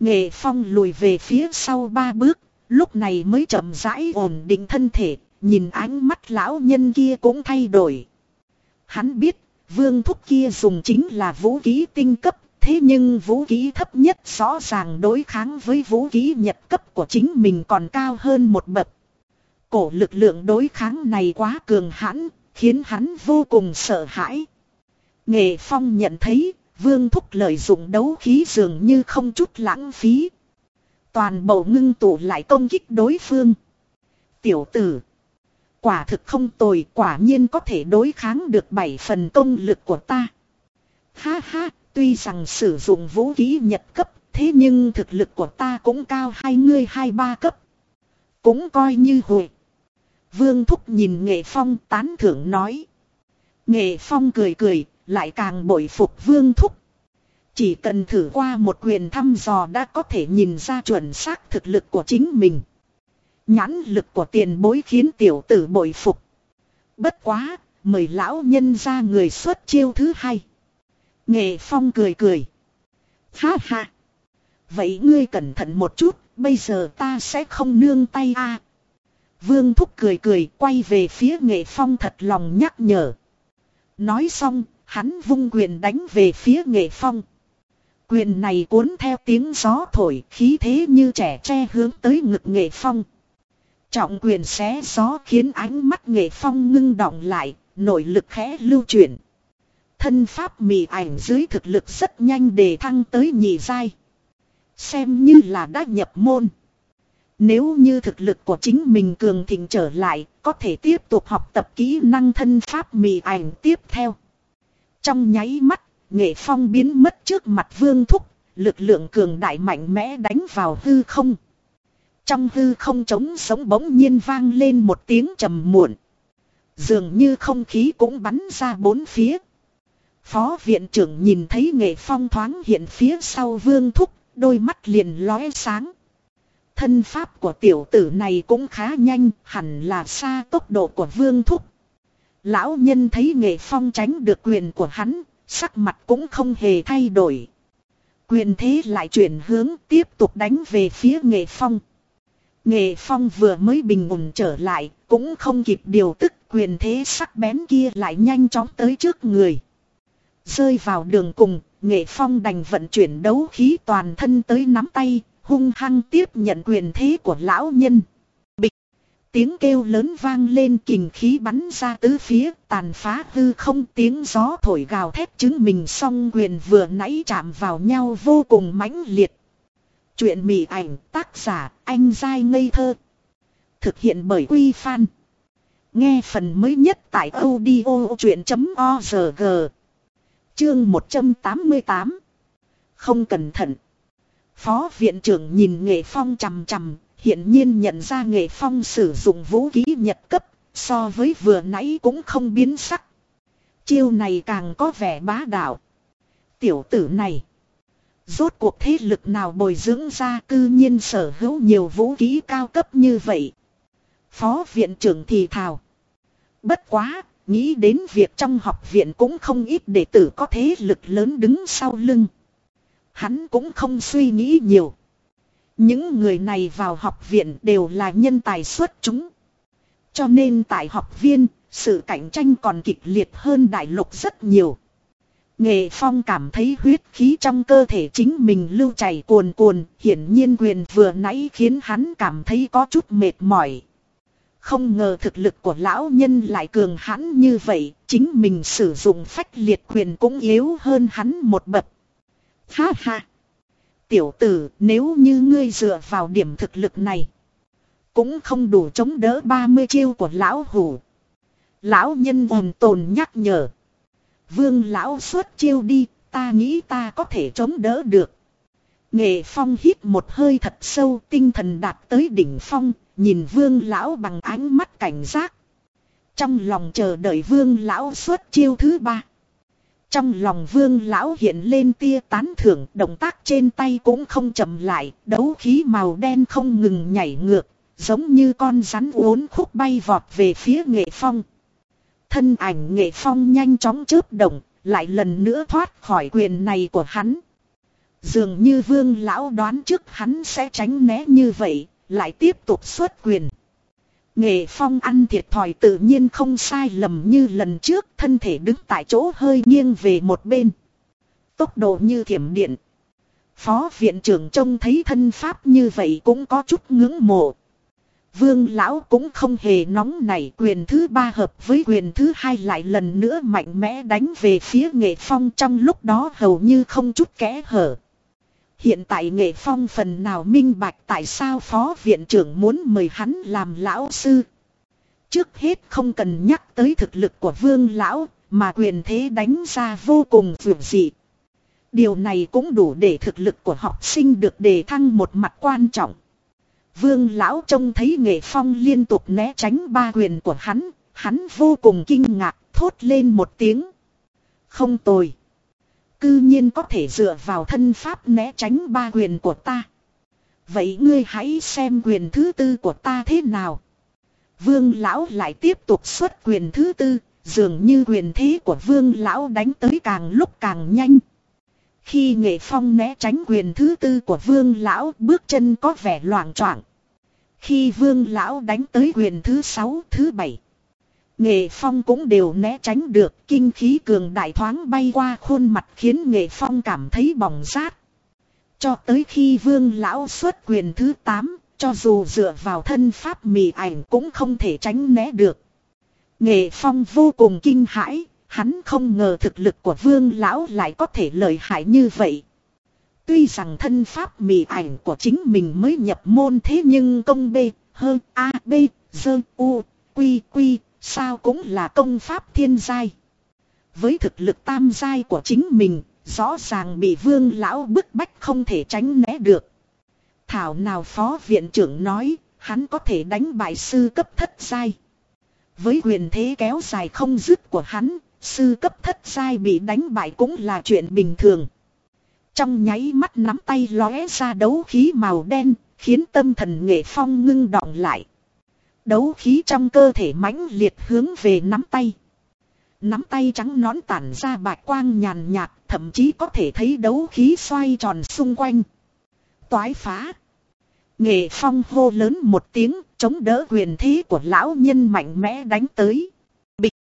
Nghệ phong lùi về phía sau ba bước, lúc này mới chậm rãi ổn định thân thể, nhìn ánh mắt lão nhân kia cũng thay đổi. Hắn biết, vương thúc kia dùng chính là vũ khí tinh cấp, thế nhưng vũ khí thấp nhất rõ ràng đối kháng với vũ khí nhật cấp của chính mình còn cao hơn một bậc. Cổ lực lượng đối kháng này quá cường hãn, khiến hắn vô cùng sợ hãi. Nghệ Phong nhận thấy, Vương Thúc lợi dụng đấu khí dường như không chút lãng phí. Toàn bộ ngưng tụ lại công kích đối phương. Tiểu tử. Quả thực không tồi quả nhiên có thể đối kháng được bảy phần công lực của ta. Ha ha, tuy rằng sử dụng vũ khí nhật cấp, thế nhưng thực lực của ta cũng cao hai ngươi hai ba cấp. Cũng coi như hồi. Vương Thúc nhìn Nghệ Phong tán thưởng nói. Nghệ Phong cười cười, lại càng bội phục Vương Thúc. Chỉ cần thử qua một quyền thăm dò đã có thể nhìn ra chuẩn xác thực lực của chính mình. Nhãn lực của tiền bối khiến tiểu tử bội phục. Bất quá, mời lão nhân ra người xuất chiêu thứ hai. Nghệ Phong cười cười. Ha ha. Vậy ngươi cẩn thận một chút, bây giờ ta sẽ không nương tay a. Vương Thúc cười cười quay về phía Nghệ Phong thật lòng nhắc nhở. Nói xong, hắn vung quyền đánh về phía Nghệ Phong. Quyền này cuốn theo tiếng gió thổi khí thế như trẻ tre hướng tới ngực Nghệ Phong. Trọng quyền xé gió khiến ánh mắt Nghệ Phong ngưng động lại, nội lực khẽ lưu chuyển. Thân pháp mị ảnh dưới thực lực rất nhanh để thăng tới nhị giai. Xem như là đã nhập môn. Nếu như thực lực của chính mình cường thịnh trở lại, có thể tiếp tục học tập kỹ năng thân pháp mị ảnh tiếp theo. Trong nháy mắt, nghệ phong biến mất trước mặt vương thúc, lực lượng cường đại mạnh mẽ đánh vào hư không. Trong hư không trống sống bỗng nhiên vang lên một tiếng trầm muộn. Dường như không khí cũng bắn ra bốn phía. Phó viện trưởng nhìn thấy nghệ phong thoáng hiện phía sau vương thúc, đôi mắt liền lóe sáng. Thân pháp của tiểu tử này cũng khá nhanh, hẳn là xa tốc độ của vương thúc. Lão nhân thấy nghệ phong tránh được quyền của hắn, sắc mặt cũng không hề thay đổi. Quyền thế lại chuyển hướng tiếp tục đánh về phía nghệ phong. Nghệ phong vừa mới bình ổn trở lại, cũng không kịp điều tức quyền thế sắc bén kia lại nhanh chóng tới trước người. Rơi vào đường cùng, nghệ phong đành vận chuyển đấu khí toàn thân tới nắm tay, hung hăng tiếp nhận quyền thế của lão nhân. Tiếng kêu lớn vang lên kình khí bắn ra tứ phía, tàn phá hư không tiếng gió thổi gào thét chứng mình song quyền vừa nãy chạm vào nhau vô cùng mãnh liệt. Chuyện mị ảnh tác giả anh dai ngây thơ. Thực hiện bởi Quy Phan. Nghe phần mới nhất tại audio chuyện.org. Chương 188. Không cẩn thận. Phó viện trưởng nhìn nghệ phong chằm chằm, hiện nhiên nhận ra nghệ phong sử dụng vũ khí nhật cấp, so với vừa nãy cũng không biến sắc. Chiêu này càng có vẻ bá đạo. Tiểu tử này. Rốt cuộc thế lực nào bồi dưỡng ra cư nhiên sở hữu nhiều vũ khí cao cấp như vậy. Phó viện trưởng thì thào. Bất quá, nghĩ đến việc trong học viện cũng không ít đệ tử có thế lực lớn đứng sau lưng. hắn cũng không suy nghĩ nhiều. Những người này vào học viện đều là nhân tài xuất chúng. Cho nên tại học viên, sự cạnh tranh còn kịch liệt hơn đại lục rất nhiều. Nghệ Phong cảm thấy huyết khí trong cơ thể chính mình lưu chảy cuồn cuồn, hiển nhiên quyền vừa nãy khiến hắn cảm thấy có chút mệt mỏi. Không ngờ thực lực của lão nhân lại cường hãn như vậy, chính mình sử dụng phách liệt quyền cũng yếu hơn hắn một bậc. Ha ha! Tiểu tử, nếu như ngươi dựa vào điểm thực lực này, cũng không đủ chống đỡ 30 chiêu của lão hủ. Lão nhân ồn tồn nhắc nhở. Vương lão xuất chiêu đi, ta nghĩ ta có thể chống đỡ được. Nghệ phong hít một hơi thật sâu tinh thần đạt tới đỉnh phong, nhìn vương lão bằng ánh mắt cảnh giác. Trong lòng chờ đợi vương lão xuất chiêu thứ ba. Trong lòng vương lão hiện lên tia tán thưởng động tác trên tay cũng không chậm lại, đấu khí màu đen không ngừng nhảy ngược, giống như con rắn uốn khúc bay vọt về phía nghệ phong. Thân ảnh nghệ phong nhanh chóng chớp động, lại lần nữa thoát khỏi quyền này của hắn. Dường như vương lão đoán trước hắn sẽ tránh né như vậy, lại tiếp tục xuất quyền. Nghệ phong ăn thiệt thòi tự nhiên không sai lầm như lần trước, thân thể đứng tại chỗ hơi nghiêng về một bên. Tốc độ như thiểm điện. Phó viện trưởng trông thấy thân pháp như vậy cũng có chút ngưỡng mộ. Vương lão cũng không hề nóng nảy, quyền thứ ba hợp với quyền thứ hai lại lần nữa mạnh mẽ đánh về phía nghệ phong trong lúc đó hầu như không chút kẽ hở. Hiện tại nghệ phong phần nào minh bạch tại sao phó viện trưởng muốn mời hắn làm lão sư. Trước hết không cần nhắc tới thực lực của vương lão, mà quyền thế đánh ra vô cùng vượt dị. Điều này cũng đủ để thực lực của học sinh được đề thăng một mặt quan trọng. Vương lão trông thấy nghệ phong liên tục né tránh ba quyền của hắn, hắn vô cùng kinh ngạc, thốt lên một tiếng. Không tồi. Cư nhiên có thể dựa vào thân pháp né tránh ba quyền của ta. Vậy ngươi hãy xem quyền thứ tư của ta thế nào. Vương lão lại tiếp tục xuất quyền thứ tư, dường như quyền thế của vương lão đánh tới càng lúc càng nhanh. Khi nghệ phong né tránh quyền thứ tư của vương lão bước chân có vẻ loạn choạng. Khi vương lão đánh tới quyền thứ sáu thứ bảy. Nghệ phong cũng đều né tránh được kinh khí cường đại thoáng bay qua khuôn mặt khiến nghệ phong cảm thấy bỏng rát. Cho tới khi vương lão xuất quyền thứ 8, cho dù dựa vào thân pháp mì ảnh cũng không thể tránh né được. Nghệ phong vô cùng kinh hãi, hắn không ngờ thực lực của vương lão lại có thể lợi hại như vậy. Tuy rằng thân pháp mì ảnh của chính mình mới nhập môn thế nhưng công B, hơn A, B, dơ, U, Quy, Quy, sao cũng là công pháp thiên giai. Với thực lực tam giai của chính mình, rõ ràng bị vương lão bức bách không thể tránh né được. Thảo nào phó viện trưởng nói, hắn có thể đánh bại sư cấp thất giai. Với quyền thế kéo dài không dứt của hắn, sư cấp thất giai bị đánh bại cũng là chuyện bình thường. Trong nháy mắt nắm tay lóe ra đấu khí màu đen, khiến tâm thần nghệ phong ngưng đọng lại. Đấu khí trong cơ thể mãnh liệt hướng về nắm tay. Nắm tay trắng nón tản ra bạch quang nhàn nhạt, thậm chí có thể thấy đấu khí xoay tròn xung quanh. Toái phá. Nghệ phong hô lớn một tiếng, chống đỡ quyền thế của lão nhân mạnh mẽ đánh tới. Bịch.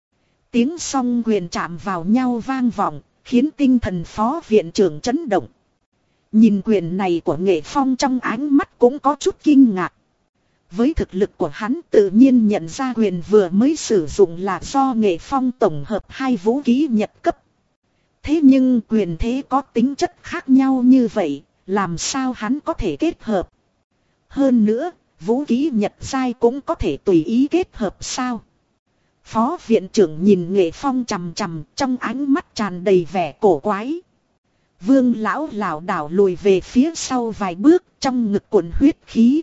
Tiếng song quyền chạm vào nhau vang vọng, khiến tinh thần phó viện trưởng chấn động. Nhìn quyền này của nghệ phong trong ánh mắt cũng có chút kinh ngạc. Với thực lực của hắn tự nhiên nhận ra quyền vừa mới sử dụng là do nghệ phong tổng hợp hai vũ khí nhật cấp. Thế nhưng quyền thế có tính chất khác nhau như vậy, làm sao hắn có thể kết hợp? Hơn nữa, vũ khí nhật sai cũng có thể tùy ý kết hợp sao? Phó viện trưởng nhìn nghệ phong chằm chằm trong ánh mắt tràn đầy vẻ cổ quái. Vương lão lảo đảo lùi về phía sau vài bước trong ngực cuộn huyết khí.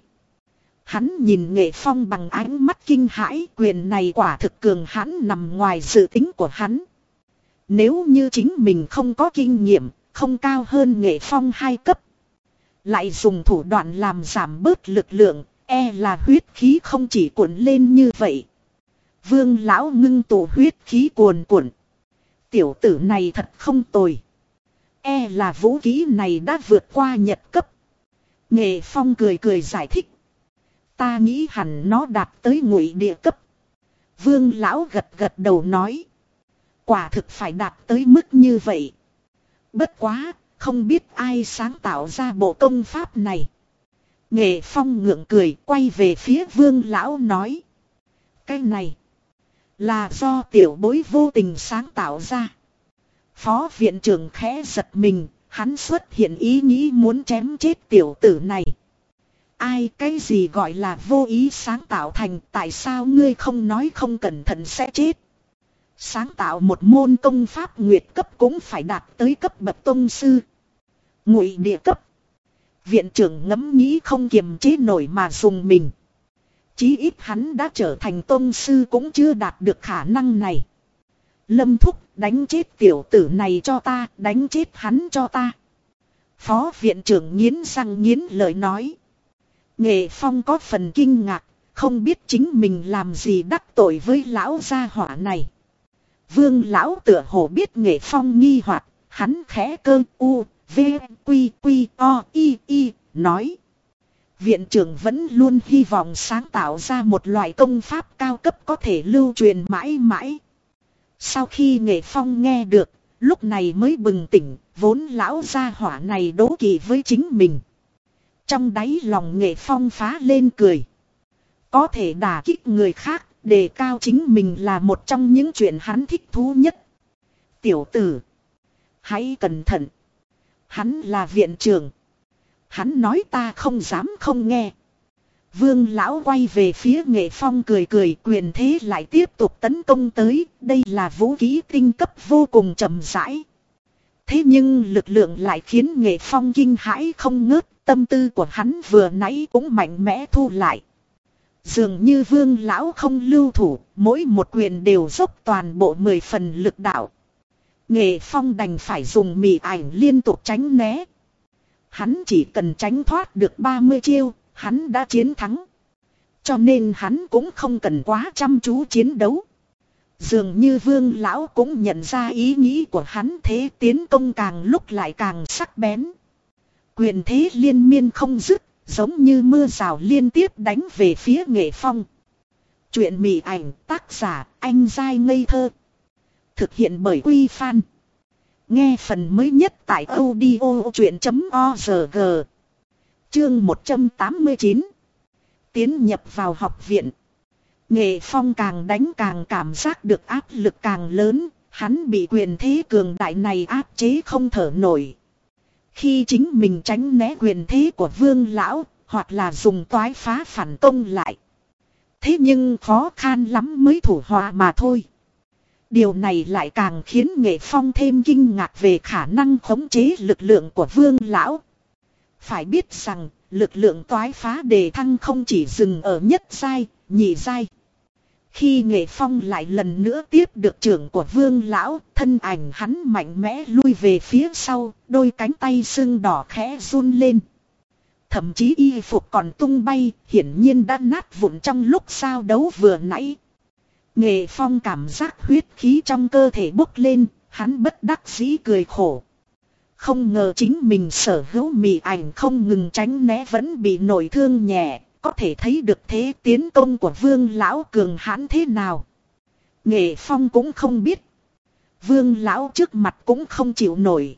Hắn nhìn nghệ phong bằng ánh mắt kinh hãi quyền này quả thực cường hắn nằm ngoài dự tính của hắn. Nếu như chính mình không có kinh nghiệm, không cao hơn nghệ phong hai cấp. Lại dùng thủ đoạn làm giảm bớt lực lượng, e là huyết khí không chỉ cuộn lên như vậy. Vương lão ngưng tụ huyết khí cuồn cuộn. Tiểu tử này thật không tồi. E là vũ khí này đã vượt qua nhật cấp. Nghệ Phong cười cười giải thích. Ta nghĩ hẳn nó đạt tới ngụy địa cấp. Vương lão gật gật đầu nói. Quả thực phải đạt tới mức như vậy. Bất quá, không biết ai sáng tạo ra bộ công pháp này. Nghệ Phong ngượng cười quay về phía vương lão nói. Cái này là do tiểu bối vô tình sáng tạo ra. Phó viện trưởng khẽ giật mình, hắn xuất hiện ý nghĩ muốn chém chết tiểu tử này. Ai cái gì gọi là vô ý sáng tạo thành tại sao ngươi không nói không cẩn thận sẽ chết. Sáng tạo một môn công pháp nguyệt cấp cũng phải đạt tới cấp bậc tông sư. Ngụy địa cấp. Viện trưởng ngẫm nghĩ không kiềm chế nổi mà dùng mình. Chí ít hắn đã trở thành tôn sư cũng chưa đạt được khả năng này. Lâm thúc đánh chết tiểu tử này cho ta, đánh chết hắn cho ta. Phó viện trưởng nghiến răng nghiến lời nói. Nghệ phong có phần kinh ngạc, không biết chính mình làm gì đắc tội với lão gia hỏa này. Vương lão tựa hồ biết nghệ phong nghi hoặc hắn khẽ cơ u, v, quy, quy, o, i, i, nói. Viện trưởng vẫn luôn hy vọng sáng tạo ra một loại công pháp cao cấp có thể lưu truyền mãi mãi. Sau khi nghệ phong nghe được, lúc này mới bừng tỉnh, vốn lão gia hỏa này đố kỵ với chính mình. Trong đáy lòng nghệ phong phá lên cười. Có thể đả kích người khác, đề cao chính mình là một trong những chuyện hắn thích thú nhất. Tiểu tử, hãy cẩn thận. Hắn là viện trưởng. Hắn nói ta không dám không nghe. Vương lão quay về phía nghệ phong cười cười quyền thế lại tiếp tục tấn công tới, đây là vũ khí tinh cấp vô cùng chậm rãi. Thế nhưng lực lượng lại khiến nghệ phong kinh hãi không ngớt, tâm tư của hắn vừa nãy cũng mạnh mẽ thu lại. Dường như vương lão không lưu thủ, mỗi một quyền đều dốc toàn bộ mười phần lực đạo. Nghệ phong đành phải dùng mì ảnh liên tục tránh né. Hắn chỉ cần tránh thoát được 30 chiêu, hắn đã chiến thắng. Cho nên hắn cũng không cần quá chăm chú chiến đấu. Dường như vương lão cũng nhận ra ý nghĩ của hắn thế tiến công càng lúc lại càng sắc bén. Quyền thế liên miên không dứt, giống như mưa rào liên tiếp đánh về phía nghệ phong. Chuyện mị ảnh tác giả anh dai ngây thơ. Thực hiện bởi Quy Phan. Nghe phần mới nhất tại audio chuyện.org. Chương 189. Tiến nhập vào học viện. Nghệ phong càng đánh càng cảm giác được áp lực càng lớn, hắn bị quyền thế cường đại này áp chế không thở nổi. Khi chính mình tránh né quyền thế của vương lão, hoặc là dùng toái phá phản công lại. Thế nhưng khó khăn lắm mới thủ hòa mà thôi. Điều này lại càng khiến nghệ phong thêm kinh ngạc về khả năng khống chế lực lượng của vương lão. Phải biết rằng, lực lượng toái phá đề thăng không chỉ dừng ở nhất giai, nhị giai. Khi nghệ phong lại lần nữa tiếp được trưởng của vương lão, thân ảnh hắn mạnh mẽ lui về phía sau, đôi cánh tay sưng đỏ khẽ run lên. Thậm chí y phục còn tung bay, hiển nhiên đã nát vụn trong lúc sao đấu vừa nãy. Nghệ phong cảm giác huyết khí trong cơ thể bốc lên, hắn bất đắc dĩ cười khổ. Không ngờ chính mình sở hữu mị ảnh không ngừng tránh né vẫn bị nổi thương nhẹ, có thể thấy được thế tiến công của vương lão cường hãn thế nào. Nghệ phong cũng không biết. Vương lão trước mặt cũng không chịu nổi.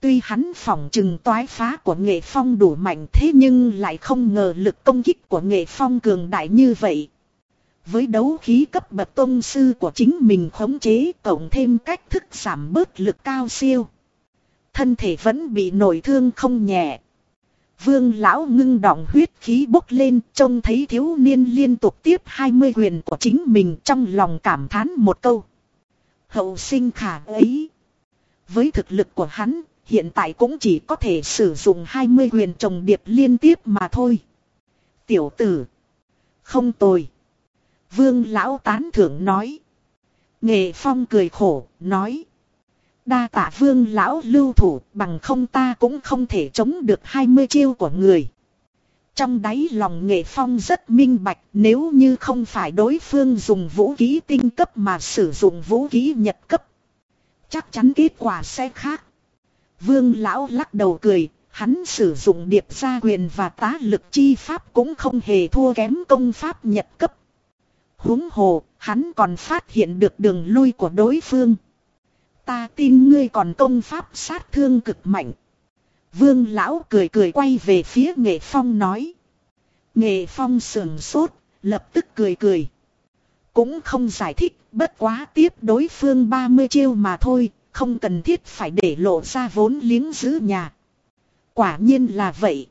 Tuy hắn phỏng chừng toái phá của nghệ phong đủ mạnh thế nhưng lại không ngờ lực công kích của nghệ phong cường đại như vậy. Với đấu khí cấp bậc tôn sư của chính mình khống chế cộng thêm cách thức giảm bớt lực cao siêu. Thân thể vẫn bị nổi thương không nhẹ. Vương lão ngưng đọng huyết khí bốc lên trông thấy thiếu niên liên tục tiếp 20 quyền của chính mình trong lòng cảm thán một câu. Hậu sinh khả ấy. Với thực lực của hắn, hiện tại cũng chỉ có thể sử dụng 20 quyền trồng điệp liên tiếp mà thôi. Tiểu tử. Không tồi. Vương lão tán thưởng nói. Nghệ phong cười khổ, nói. Đa tạ vương lão lưu thủ bằng không ta cũng không thể chống được 20 chiêu của người. Trong đáy lòng nghệ phong rất minh bạch nếu như không phải đối phương dùng vũ khí tinh cấp mà sử dụng vũ khí nhật cấp. Chắc chắn kết quả sẽ khác. Vương lão lắc đầu cười, hắn sử dụng điệp gia quyền và tá lực chi pháp cũng không hề thua kém công pháp nhật cấp. huống hồ, hắn còn phát hiện được đường lui của đối phương. Ta tin ngươi còn công pháp sát thương cực mạnh. Vương lão cười cười quay về phía nghệ phong nói. Nghệ phong sườn sốt, lập tức cười cười. Cũng không giải thích, bất quá tiếp đối phương 30 chiêu mà thôi, không cần thiết phải để lộ ra vốn liếng giữ nhà. Quả nhiên là vậy.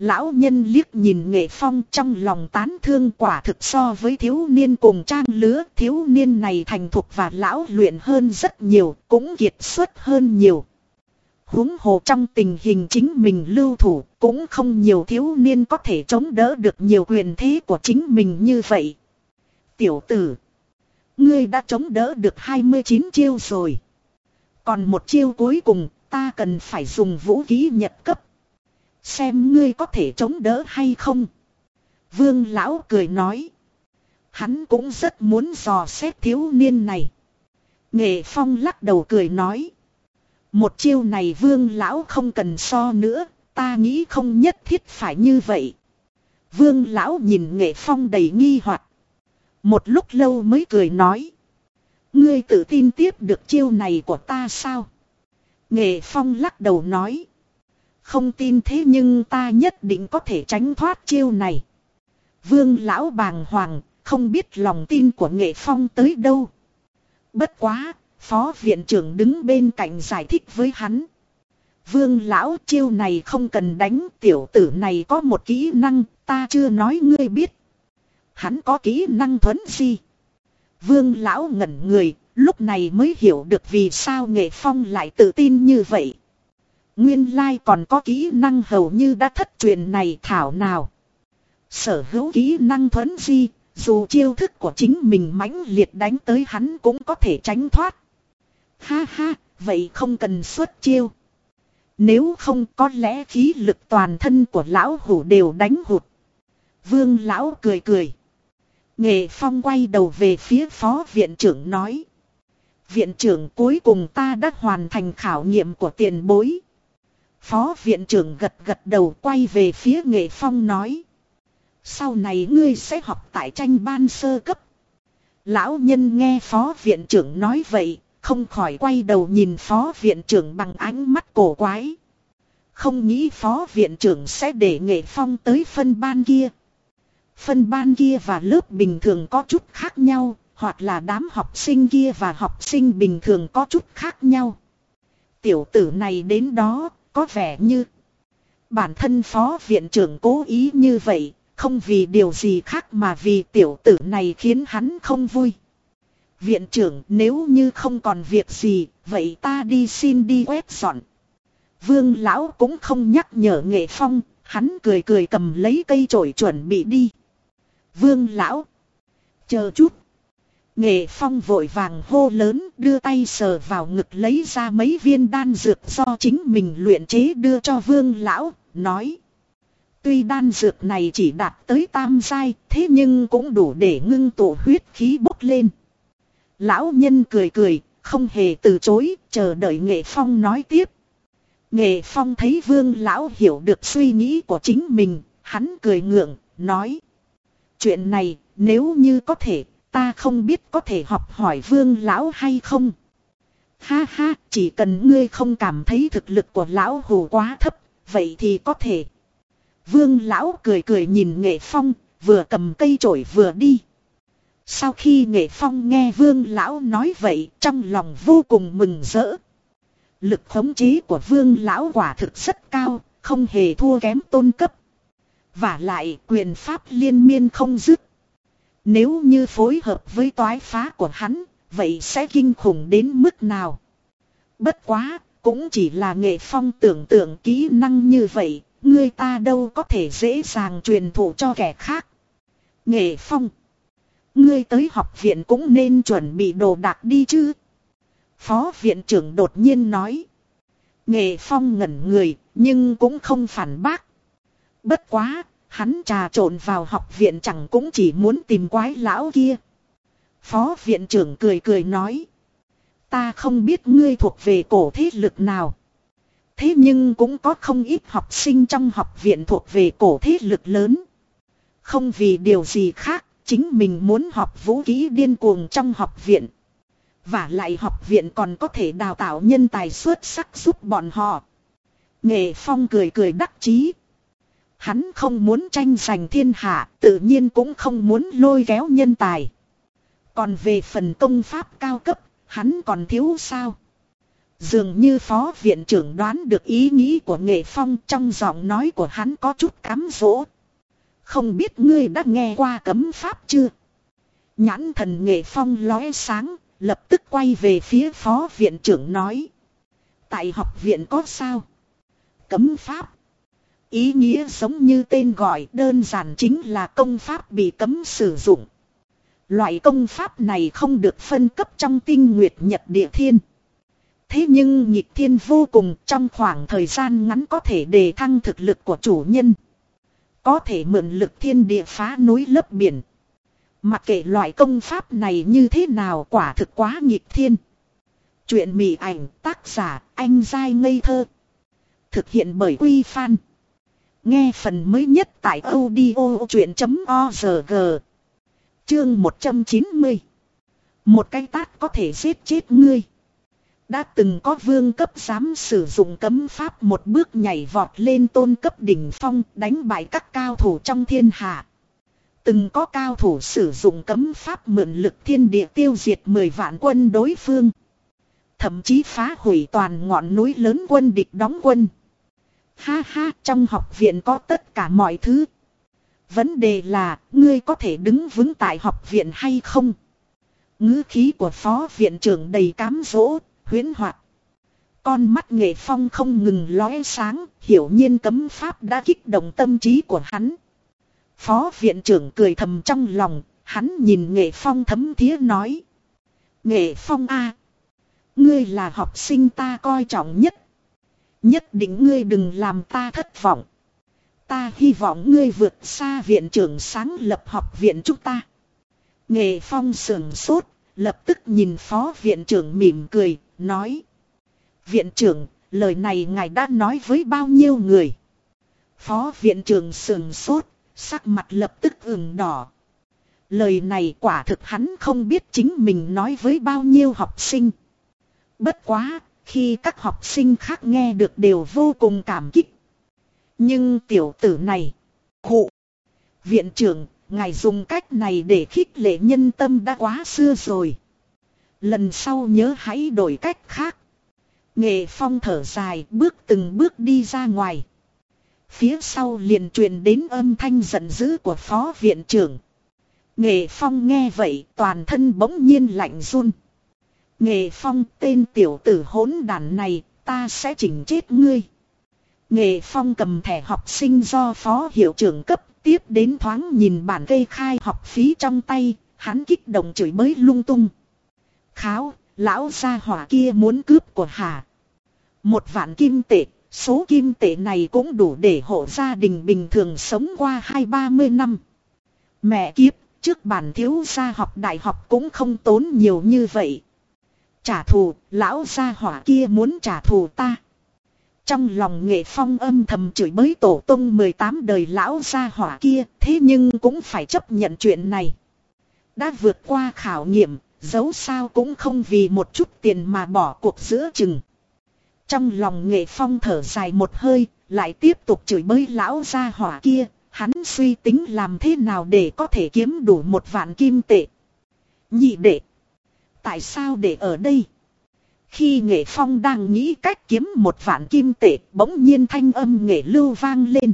Lão nhân liếc nhìn nghệ phong trong lòng tán thương quả thực so với thiếu niên cùng trang lứa. Thiếu niên này thành thục và lão luyện hơn rất nhiều, cũng kiệt xuất hơn nhiều. huống hồ trong tình hình chính mình lưu thủ, cũng không nhiều thiếu niên có thể chống đỡ được nhiều quyền thế của chính mình như vậy. Tiểu tử, ngươi đã chống đỡ được 29 chiêu rồi. Còn một chiêu cuối cùng, ta cần phải dùng vũ khí nhật cấp. Xem ngươi có thể chống đỡ hay không. Vương lão cười nói. Hắn cũng rất muốn dò xét thiếu niên này. Nghệ phong lắc đầu cười nói. Một chiêu này vương lão không cần so nữa, ta nghĩ không nhất thiết phải như vậy. Vương lão nhìn nghệ phong đầy nghi hoặc Một lúc lâu mới cười nói. Ngươi tự tin tiếp được chiêu này của ta sao? Nghệ phong lắc đầu nói. Không tin thế nhưng ta nhất định có thể tránh thoát chiêu này. Vương lão bàng hoàng, không biết lòng tin của nghệ phong tới đâu. Bất quá, phó viện trưởng đứng bên cạnh giải thích với hắn. Vương lão chiêu này không cần đánh tiểu tử này có một kỹ năng ta chưa nói ngươi biết. Hắn có kỹ năng thuấn gì? Vương lão ngẩn người, lúc này mới hiểu được vì sao nghệ phong lại tự tin như vậy. Nguyên lai còn có kỹ năng hầu như đã thất truyền này thảo nào. Sở hữu kỹ năng thuấn di, dù chiêu thức của chính mình mãnh liệt đánh tới hắn cũng có thể tránh thoát. Ha ha, vậy không cần xuất chiêu. Nếu không có lẽ khí lực toàn thân của lão hủ đều đánh hụt. Vương lão cười cười. Nghệ phong quay đầu về phía phó viện trưởng nói. Viện trưởng cuối cùng ta đã hoàn thành khảo nghiệm của tiền bối. Phó viện trưởng gật gật đầu quay về phía nghệ phong nói. Sau này ngươi sẽ học tại tranh ban sơ cấp. Lão nhân nghe phó viện trưởng nói vậy, không khỏi quay đầu nhìn phó viện trưởng bằng ánh mắt cổ quái. Không nghĩ phó viện trưởng sẽ để nghệ phong tới phân ban kia. Phân ban kia và lớp bình thường có chút khác nhau, hoặc là đám học sinh kia và học sinh bình thường có chút khác nhau. Tiểu tử này đến đó, có vẻ như bản thân phó viện trưởng cố ý như vậy, không vì điều gì khác mà vì tiểu tử này khiến hắn không vui. Viện trưởng nếu như không còn việc gì, vậy ta đi xin đi quét dọn. Vương lão cũng không nhắc nhở nghệ phong, hắn cười cười cầm lấy cây chổi chuẩn bị đi. Vương lão, chờ chút. Nghệ phong vội vàng hô lớn đưa tay sờ vào ngực lấy ra mấy viên đan dược do chính mình luyện chế đưa cho vương lão, nói. Tuy đan dược này chỉ đạt tới tam giai, thế nhưng cũng đủ để ngưng tụ huyết khí bốc lên. Lão nhân cười cười, không hề từ chối, chờ đợi nghệ phong nói tiếp. Nghệ phong thấy vương lão hiểu được suy nghĩ của chính mình, hắn cười ngượng, nói. Chuyện này, nếu như có thể, Ta không biết có thể học hỏi vương lão hay không. Ha ha, chỉ cần ngươi không cảm thấy thực lực của lão hù quá thấp, vậy thì có thể. Vương lão cười cười nhìn nghệ phong, vừa cầm cây chổi vừa đi. Sau khi nghệ phong nghe vương lão nói vậy, trong lòng vô cùng mừng rỡ. Lực khống chế của vương lão quả thực rất cao, không hề thua kém tôn cấp. Và lại quyền pháp liên miên không dứt. Nếu như phối hợp với toái phá của hắn, vậy sẽ kinh khủng đến mức nào? Bất quá, cũng chỉ là nghệ phong tưởng tượng kỹ năng như vậy, người ta đâu có thể dễ dàng truyền thụ cho kẻ khác. Nghệ phong. Ngươi tới học viện cũng nên chuẩn bị đồ đạc đi chứ. Phó viện trưởng đột nhiên nói. Nghệ phong ngẩn người, nhưng cũng không phản bác. Bất quá, Hắn trà trộn vào học viện chẳng cũng chỉ muốn tìm quái lão kia. Phó viện trưởng cười cười nói. Ta không biết ngươi thuộc về cổ thế lực nào. Thế nhưng cũng có không ít học sinh trong học viện thuộc về cổ thế lực lớn. Không vì điều gì khác, chính mình muốn học vũ khí điên cuồng trong học viện. Và lại học viện còn có thể đào tạo nhân tài xuất sắc giúp bọn họ. Nghệ Phong cười cười đắc chí. Hắn không muốn tranh giành thiên hạ, tự nhiên cũng không muốn lôi kéo nhân tài. Còn về phần công pháp cao cấp, hắn còn thiếu sao? Dường như phó viện trưởng đoán được ý nghĩ của nghệ phong trong giọng nói của hắn có chút cám dỗ. Không biết ngươi đã nghe qua cấm pháp chưa? Nhãn thần nghệ phong lóe sáng, lập tức quay về phía phó viện trưởng nói. Tại học viện có sao? Cấm pháp. Ý nghĩa giống như tên gọi đơn giản chính là công pháp bị cấm sử dụng. Loại công pháp này không được phân cấp trong tinh nguyệt nhật địa thiên. Thế nhưng nhịp thiên vô cùng trong khoảng thời gian ngắn có thể đề thăng thực lực của chủ nhân. Có thể mượn lực thiên địa phá núi lấp biển. Mặc kệ loại công pháp này như thế nào quả thực quá nhịp thiên. Chuyện mị ảnh tác giả anh dai ngây thơ. Thực hiện bởi Quy Phan. Nghe phần mới nhất tại audio.org Chương 190. Một cái tát có thể giết chết ngươi. Đã từng có vương cấp dám sử dụng cấm pháp một bước nhảy vọt lên tôn cấp đỉnh phong, đánh bại các cao thủ trong thiên hạ. Từng có cao thủ sử dụng cấm pháp mượn lực thiên địa tiêu diệt 10 vạn quân đối phương. Thậm chí phá hủy toàn ngọn núi lớn quân địch đóng quân. Ha ha, trong học viện có tất cả mọi thứ. Vấn đề là, ngươi có thể đứng vững tại học viện hay không? ngữ khí của phó viện trưởng đầy cám dỗ, huyến hoạt. Con mắt nghệ phong không ngừng lóe sáng, hiểu nhiên cấm pháp đã kích động tâm trí của hắn. Phó viện trưởng cười thầm trong lòng, hắn nhìn nghệ phong thấm thía nói. Nghệ phong a Ngươi là học sinh ta coi trọng nhất. Nhất định ngươi đừng làm ta thất vọng. Ta hy vọng ngươi vượt xa viện trưởng sáng lập học viện chúng ta. Nghệ phong sườn sốt, lập tức nhìn phó viện trưởng mỉm cười, nói. Viện trưởng, lời này ngài đã nói với bao nhiêu người. Phó viện trưởng sườn sốt, sắc mặt lập tức ửng đỏ. Lời này quả thực hắn không biết chính mình nói với bao nhiêu học sinh. Bất quá, khi các học sinh khác nghe được đều vô cùng cảm kích. Nhưng tiểu tử này, khụ, viện trưởng, ngài dùng cách này để khích lệ nhân tâm đã quá xưa rồi. Lần sau nhớ hãy đổi cách khác. Nghệ phong thở dài bước từng bước đi ra ngoài. Phía sau liền truyền đến âm thanh giận dữ của phó viện trưởng. Nghệ phong nghe vậy toàn thân bỗng nhiên lạnh run. Nghệ phong tên tiểu tử hỗn đàn này ta sẽ chỉnh chết ngươi. Nghệ phong cầm thẻ học sinh do phó hiệu trưởng cấp tiếp đến thoáng nhìn bản kê khai học phí trong tay, hắn kích động chửi bới lung tung. Kháo, lão gia hỏa kia muốn cướp của hà. Một vạn kim tệ, số kim tệ này cũng đủ để hộ gia đình bình thường sống qua hai ba mươi năm. Mẹ kiếp, trước bản thiếu gia học đại học cũng không tốn nhiều như vậy. Trả thù, lão gia hỏa kia muốn trả thù ta. Trong lòng nghệ phong âm thầm chửi bới tổ tông 18 đời lão gia hỏa kia, thế nhưng cũng phải chấp nhận chuyện này. Đã vượt qua khảo nghiệm, dấu sao cũng không vì một chút tiền mà bỏ cuộc giữa chừng. Trong lòng nghệ phong thở dài một hơi, lại tiếp tục chửi bới lão gia hỏa kia, hắn suy tính làm thế nào để có thể kiếm đủ một vạn kim tệ. Nhị đệ. Tại sao để ở đây? Khi nghệ phong đang nghĩ cách kiếm một vạn kim tệ, bỗng nhiên thanh âm nghệ lưu vang lên.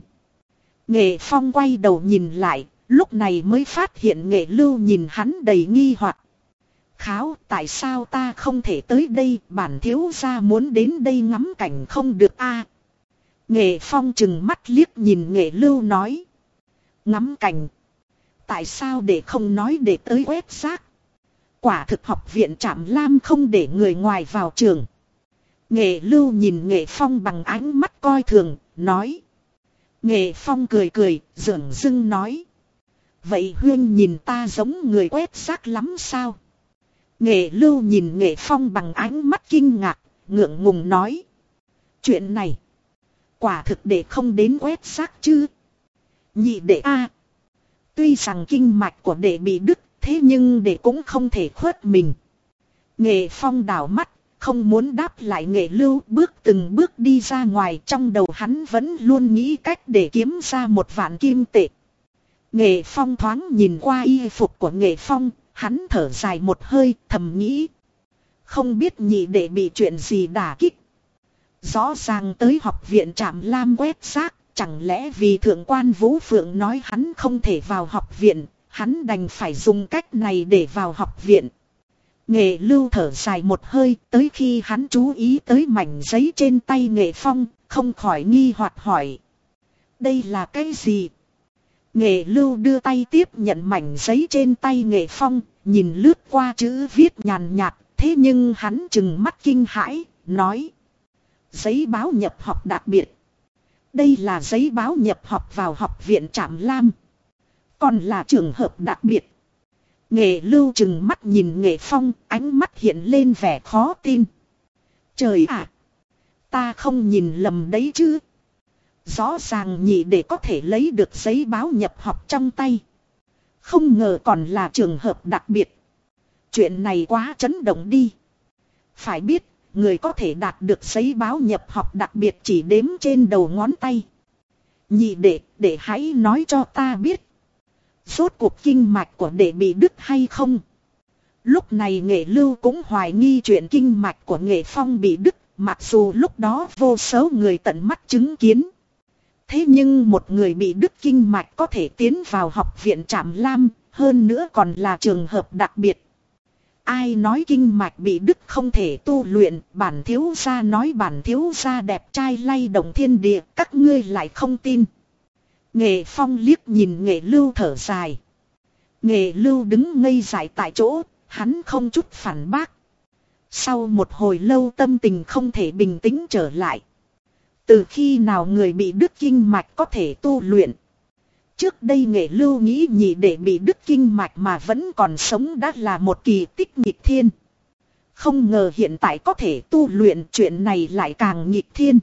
Nghệ phong quay đầu nhìn lại, lúc này mới phát hiện nghệ lưu nhìn hắn đầy nghi hoặc. Kháo, tại sao ta không thể tới đây, bản thiếu gia muốn đến đây ngắm cảnh không được a Nghệ phong chừng mắt liếc nhìn nghệ lưu nói. Ngắm cảnh. Tại sao để không nói để tới quét xác? Quả thực học viện trạm lam không để người ngoài vào trường. Nghệ lưu nhìn nghệ phong bằng ánh mắt coi thường, nói. Nghệ phong cười cười, dường dưng nói. Vậy huyên nhìn ta giống người quét xác lắm sao? Nghệ lưu nhìn nghệ phong bằng ánh mắt kinh ngạc, ngượng ngùng nói. Chuyện này. Quả thực để không đến quét xác chứ. Nhị đệ A. Tuy rằng kinh mạch của đệ bị đứt. Thế nhưng để cũng không thể khuất mình. Nghệ phong đảo mắt. Không muốn đáp lại nghệ lưu bước từng bước đi ra ngoài trong đầu hắn vẫn luôn nghĩ cách để kiếm ra một vạn kim tệ. Nghệ phong thoáng nhìn qua y phục của nghệ phong, hắn thở dài một hơi thầm nghĩ. Không biết nhị đệ bị chuyện gì đả kích. Rõ ràng tới học viện trạm lam quét xác, chẳng lẽ vì thượng quan Vũ Phượng nói hắn không thể vào học viện, hắn đành phải dùng cách này để vào học viện. Nghệ lưu thở dài một hơi tới khi hắn chú ý tới mảnh giấy trên tay nghệ phong, không khỏi nghi hoặc hỏi. Đây là cái gì? Nghệ lưu đưa tay tiếp nhận mảnh giấy trên tay nghệ phong, nhìn lướt qua chữ viết nhàn nhạt, thế nhưng hắn chừng mắt kinh hãi, nói. Giấy báo nhập học đặc biệt. Đây là giấy báo nhập học vào học viện Trạm Lam. Còn là trường hợp đặc biệt. Nghệ lưu chừng mắt nhìn nghệ phong, ánh mắt hiện lên vẻ khó tin. Trời ạ! ta không nhìn lầm đấy chứ. Rõ ràng nhị để có thể lấy được giấy báo nhập học trong tay. Không ngờ còn là trường hợp đặc biệt. Chuyện này quá chấn động đi. Phải biết, người có thể đạt được giấy báo nhập học đặc biệt chỉ đếm trên đầu ngón tay. Nhị đệ, để hãy nói cho ta biết. Rốt cuộc kinh mạch của đệ bị đứt hay không? Lúc này nghệ lưu cũng hoài nghi chuyện kinh mạch của nghệ phong bị đứt, mặc dù lúc đó vô số người tận mắt chứng kiến. Thế nhưng một người bị đứt kinh mạch có thể tiến vào học viện Trạm Lam, hơn nữa còn là trường hợp đặc biệt. Ai nói kinh mạch bị đứt không thể tu luyện, bản thiếu gia nói bản thiếu gia đẹp trai lay động thiên địa, các ngươi lại không tin. Nghệ phong liếc nhìn nghệ lưu thở dài. Nghệ lưu đứng ngây dài tại chỗ, hắn không chút phản bác. Sau một hồi lâu tâm tình không thể bình tĩnh trở lại. Từ khi nào người bị đứt kinh mạch có thể tu luyện. Trước đây nghệ lưu nghĩ nhị để bị đứt kinh mạch mà vẫn còn sống đã là một kỳ tích nghịch thiên. Không ngờ hiện tại có thể tu luyện chuyện này lại càng nghịch thiên.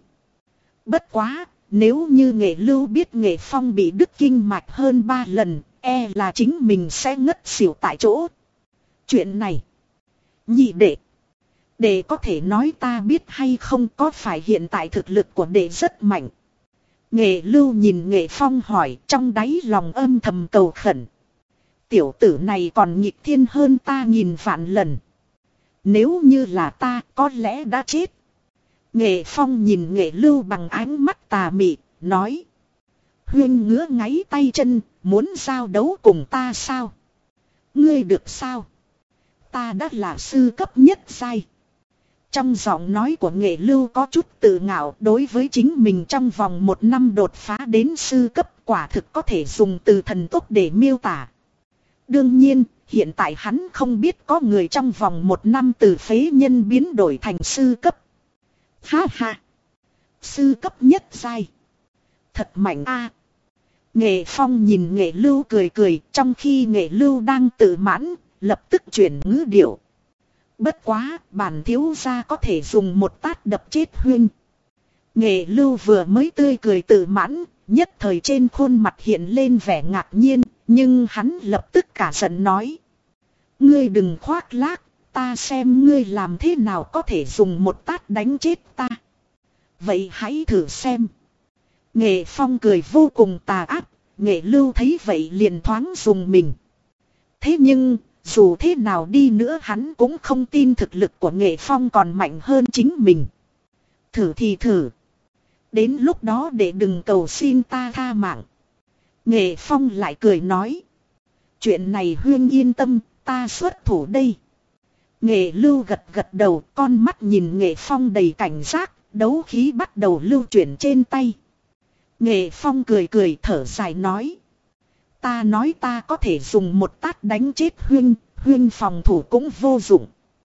Bất quá, nếu như nghệ lưu biết nghệ phong bị đứt kinh mạch hơn ba lần, e là chính mình sẽ ngất xỉu tại chỗ. Chuyện này, nhị đệ, đệ có thể nói ta biết hay không có phải hiện tại thực lực của đệ rất mạnh. Nghệ lưu nhìn nghệ phong hỏi trong đáy lòng âm thầm cầu khẩn. Tiểu tử này còn nghịch thiên hơn ta nghìn vạn lần. Nếu như là ta có lẽ đã chết. Nghệ phong nhìn nghệ lưu bằng ánh mắt tà mị, nói. Huyên ngứa ngáy tay chân, muốn giao đấu cùng ta sao? Ngươi được sao? Ta đã là sư cấp nhất sai. Trong giọng nói của nghệ lưu có chút tự ngạo đối với chính mình trong vòng một năm đột phá đến sư cấp quả thực có thể dùng từ thần tốc để miêu tả. Đương nhiên, hiện tại hắn không biết có người trong vòng một năm từ phế nhân biến đổi thành sư cấp. Ha ha! Sư cấp nhất sai. Thật mạnh a. Nghệ phong nhìn nghệ lưu cười cười trong khi nghệ lưu đang tự mãn, lập tức chuyển ngữ điệu. Bất quá, bản thiếu gia có thể dùng một tát đập chết huyên. Nghệ lưu vừa mới tươi cười tự mãn, nhất thời trên khuôn mặt hiện lên vẻ ngạc nhiên, nhưng hắn lập tức cả giận nói. Ngươi đừng khoác lác, ta xem ngươi làm thế nào có thể dùng một tát đánh chết ta. Vậy hãy thử xem. Nghệ phong cười vô cùng tà ác, nghệ lưu thấy vậy liền thoáng dùng mình. Thế nhưng, dù thế nào đi nữa hắn cũng không tin thực lực của nghệ phong còn mạnh hơn chính mình. Thử thì thử. Đến lúc đó để đừng cầu xin ta tha mạng. Nghệ phong lại cười nói. Chuyện này huyên yên tâm, ta xuất thủ đây. Nghệ lưu gật gật đầu, con mắt nhìn nghệ phong đầy cảnh giác, đấu khí bắt đầu lưu chuyển trên tay. Nghệ phong cười cười thở dài nói. Ta nói ta có thể dùng một tát đánh chết huyên, huyên phòng thủ cũng vô dụng.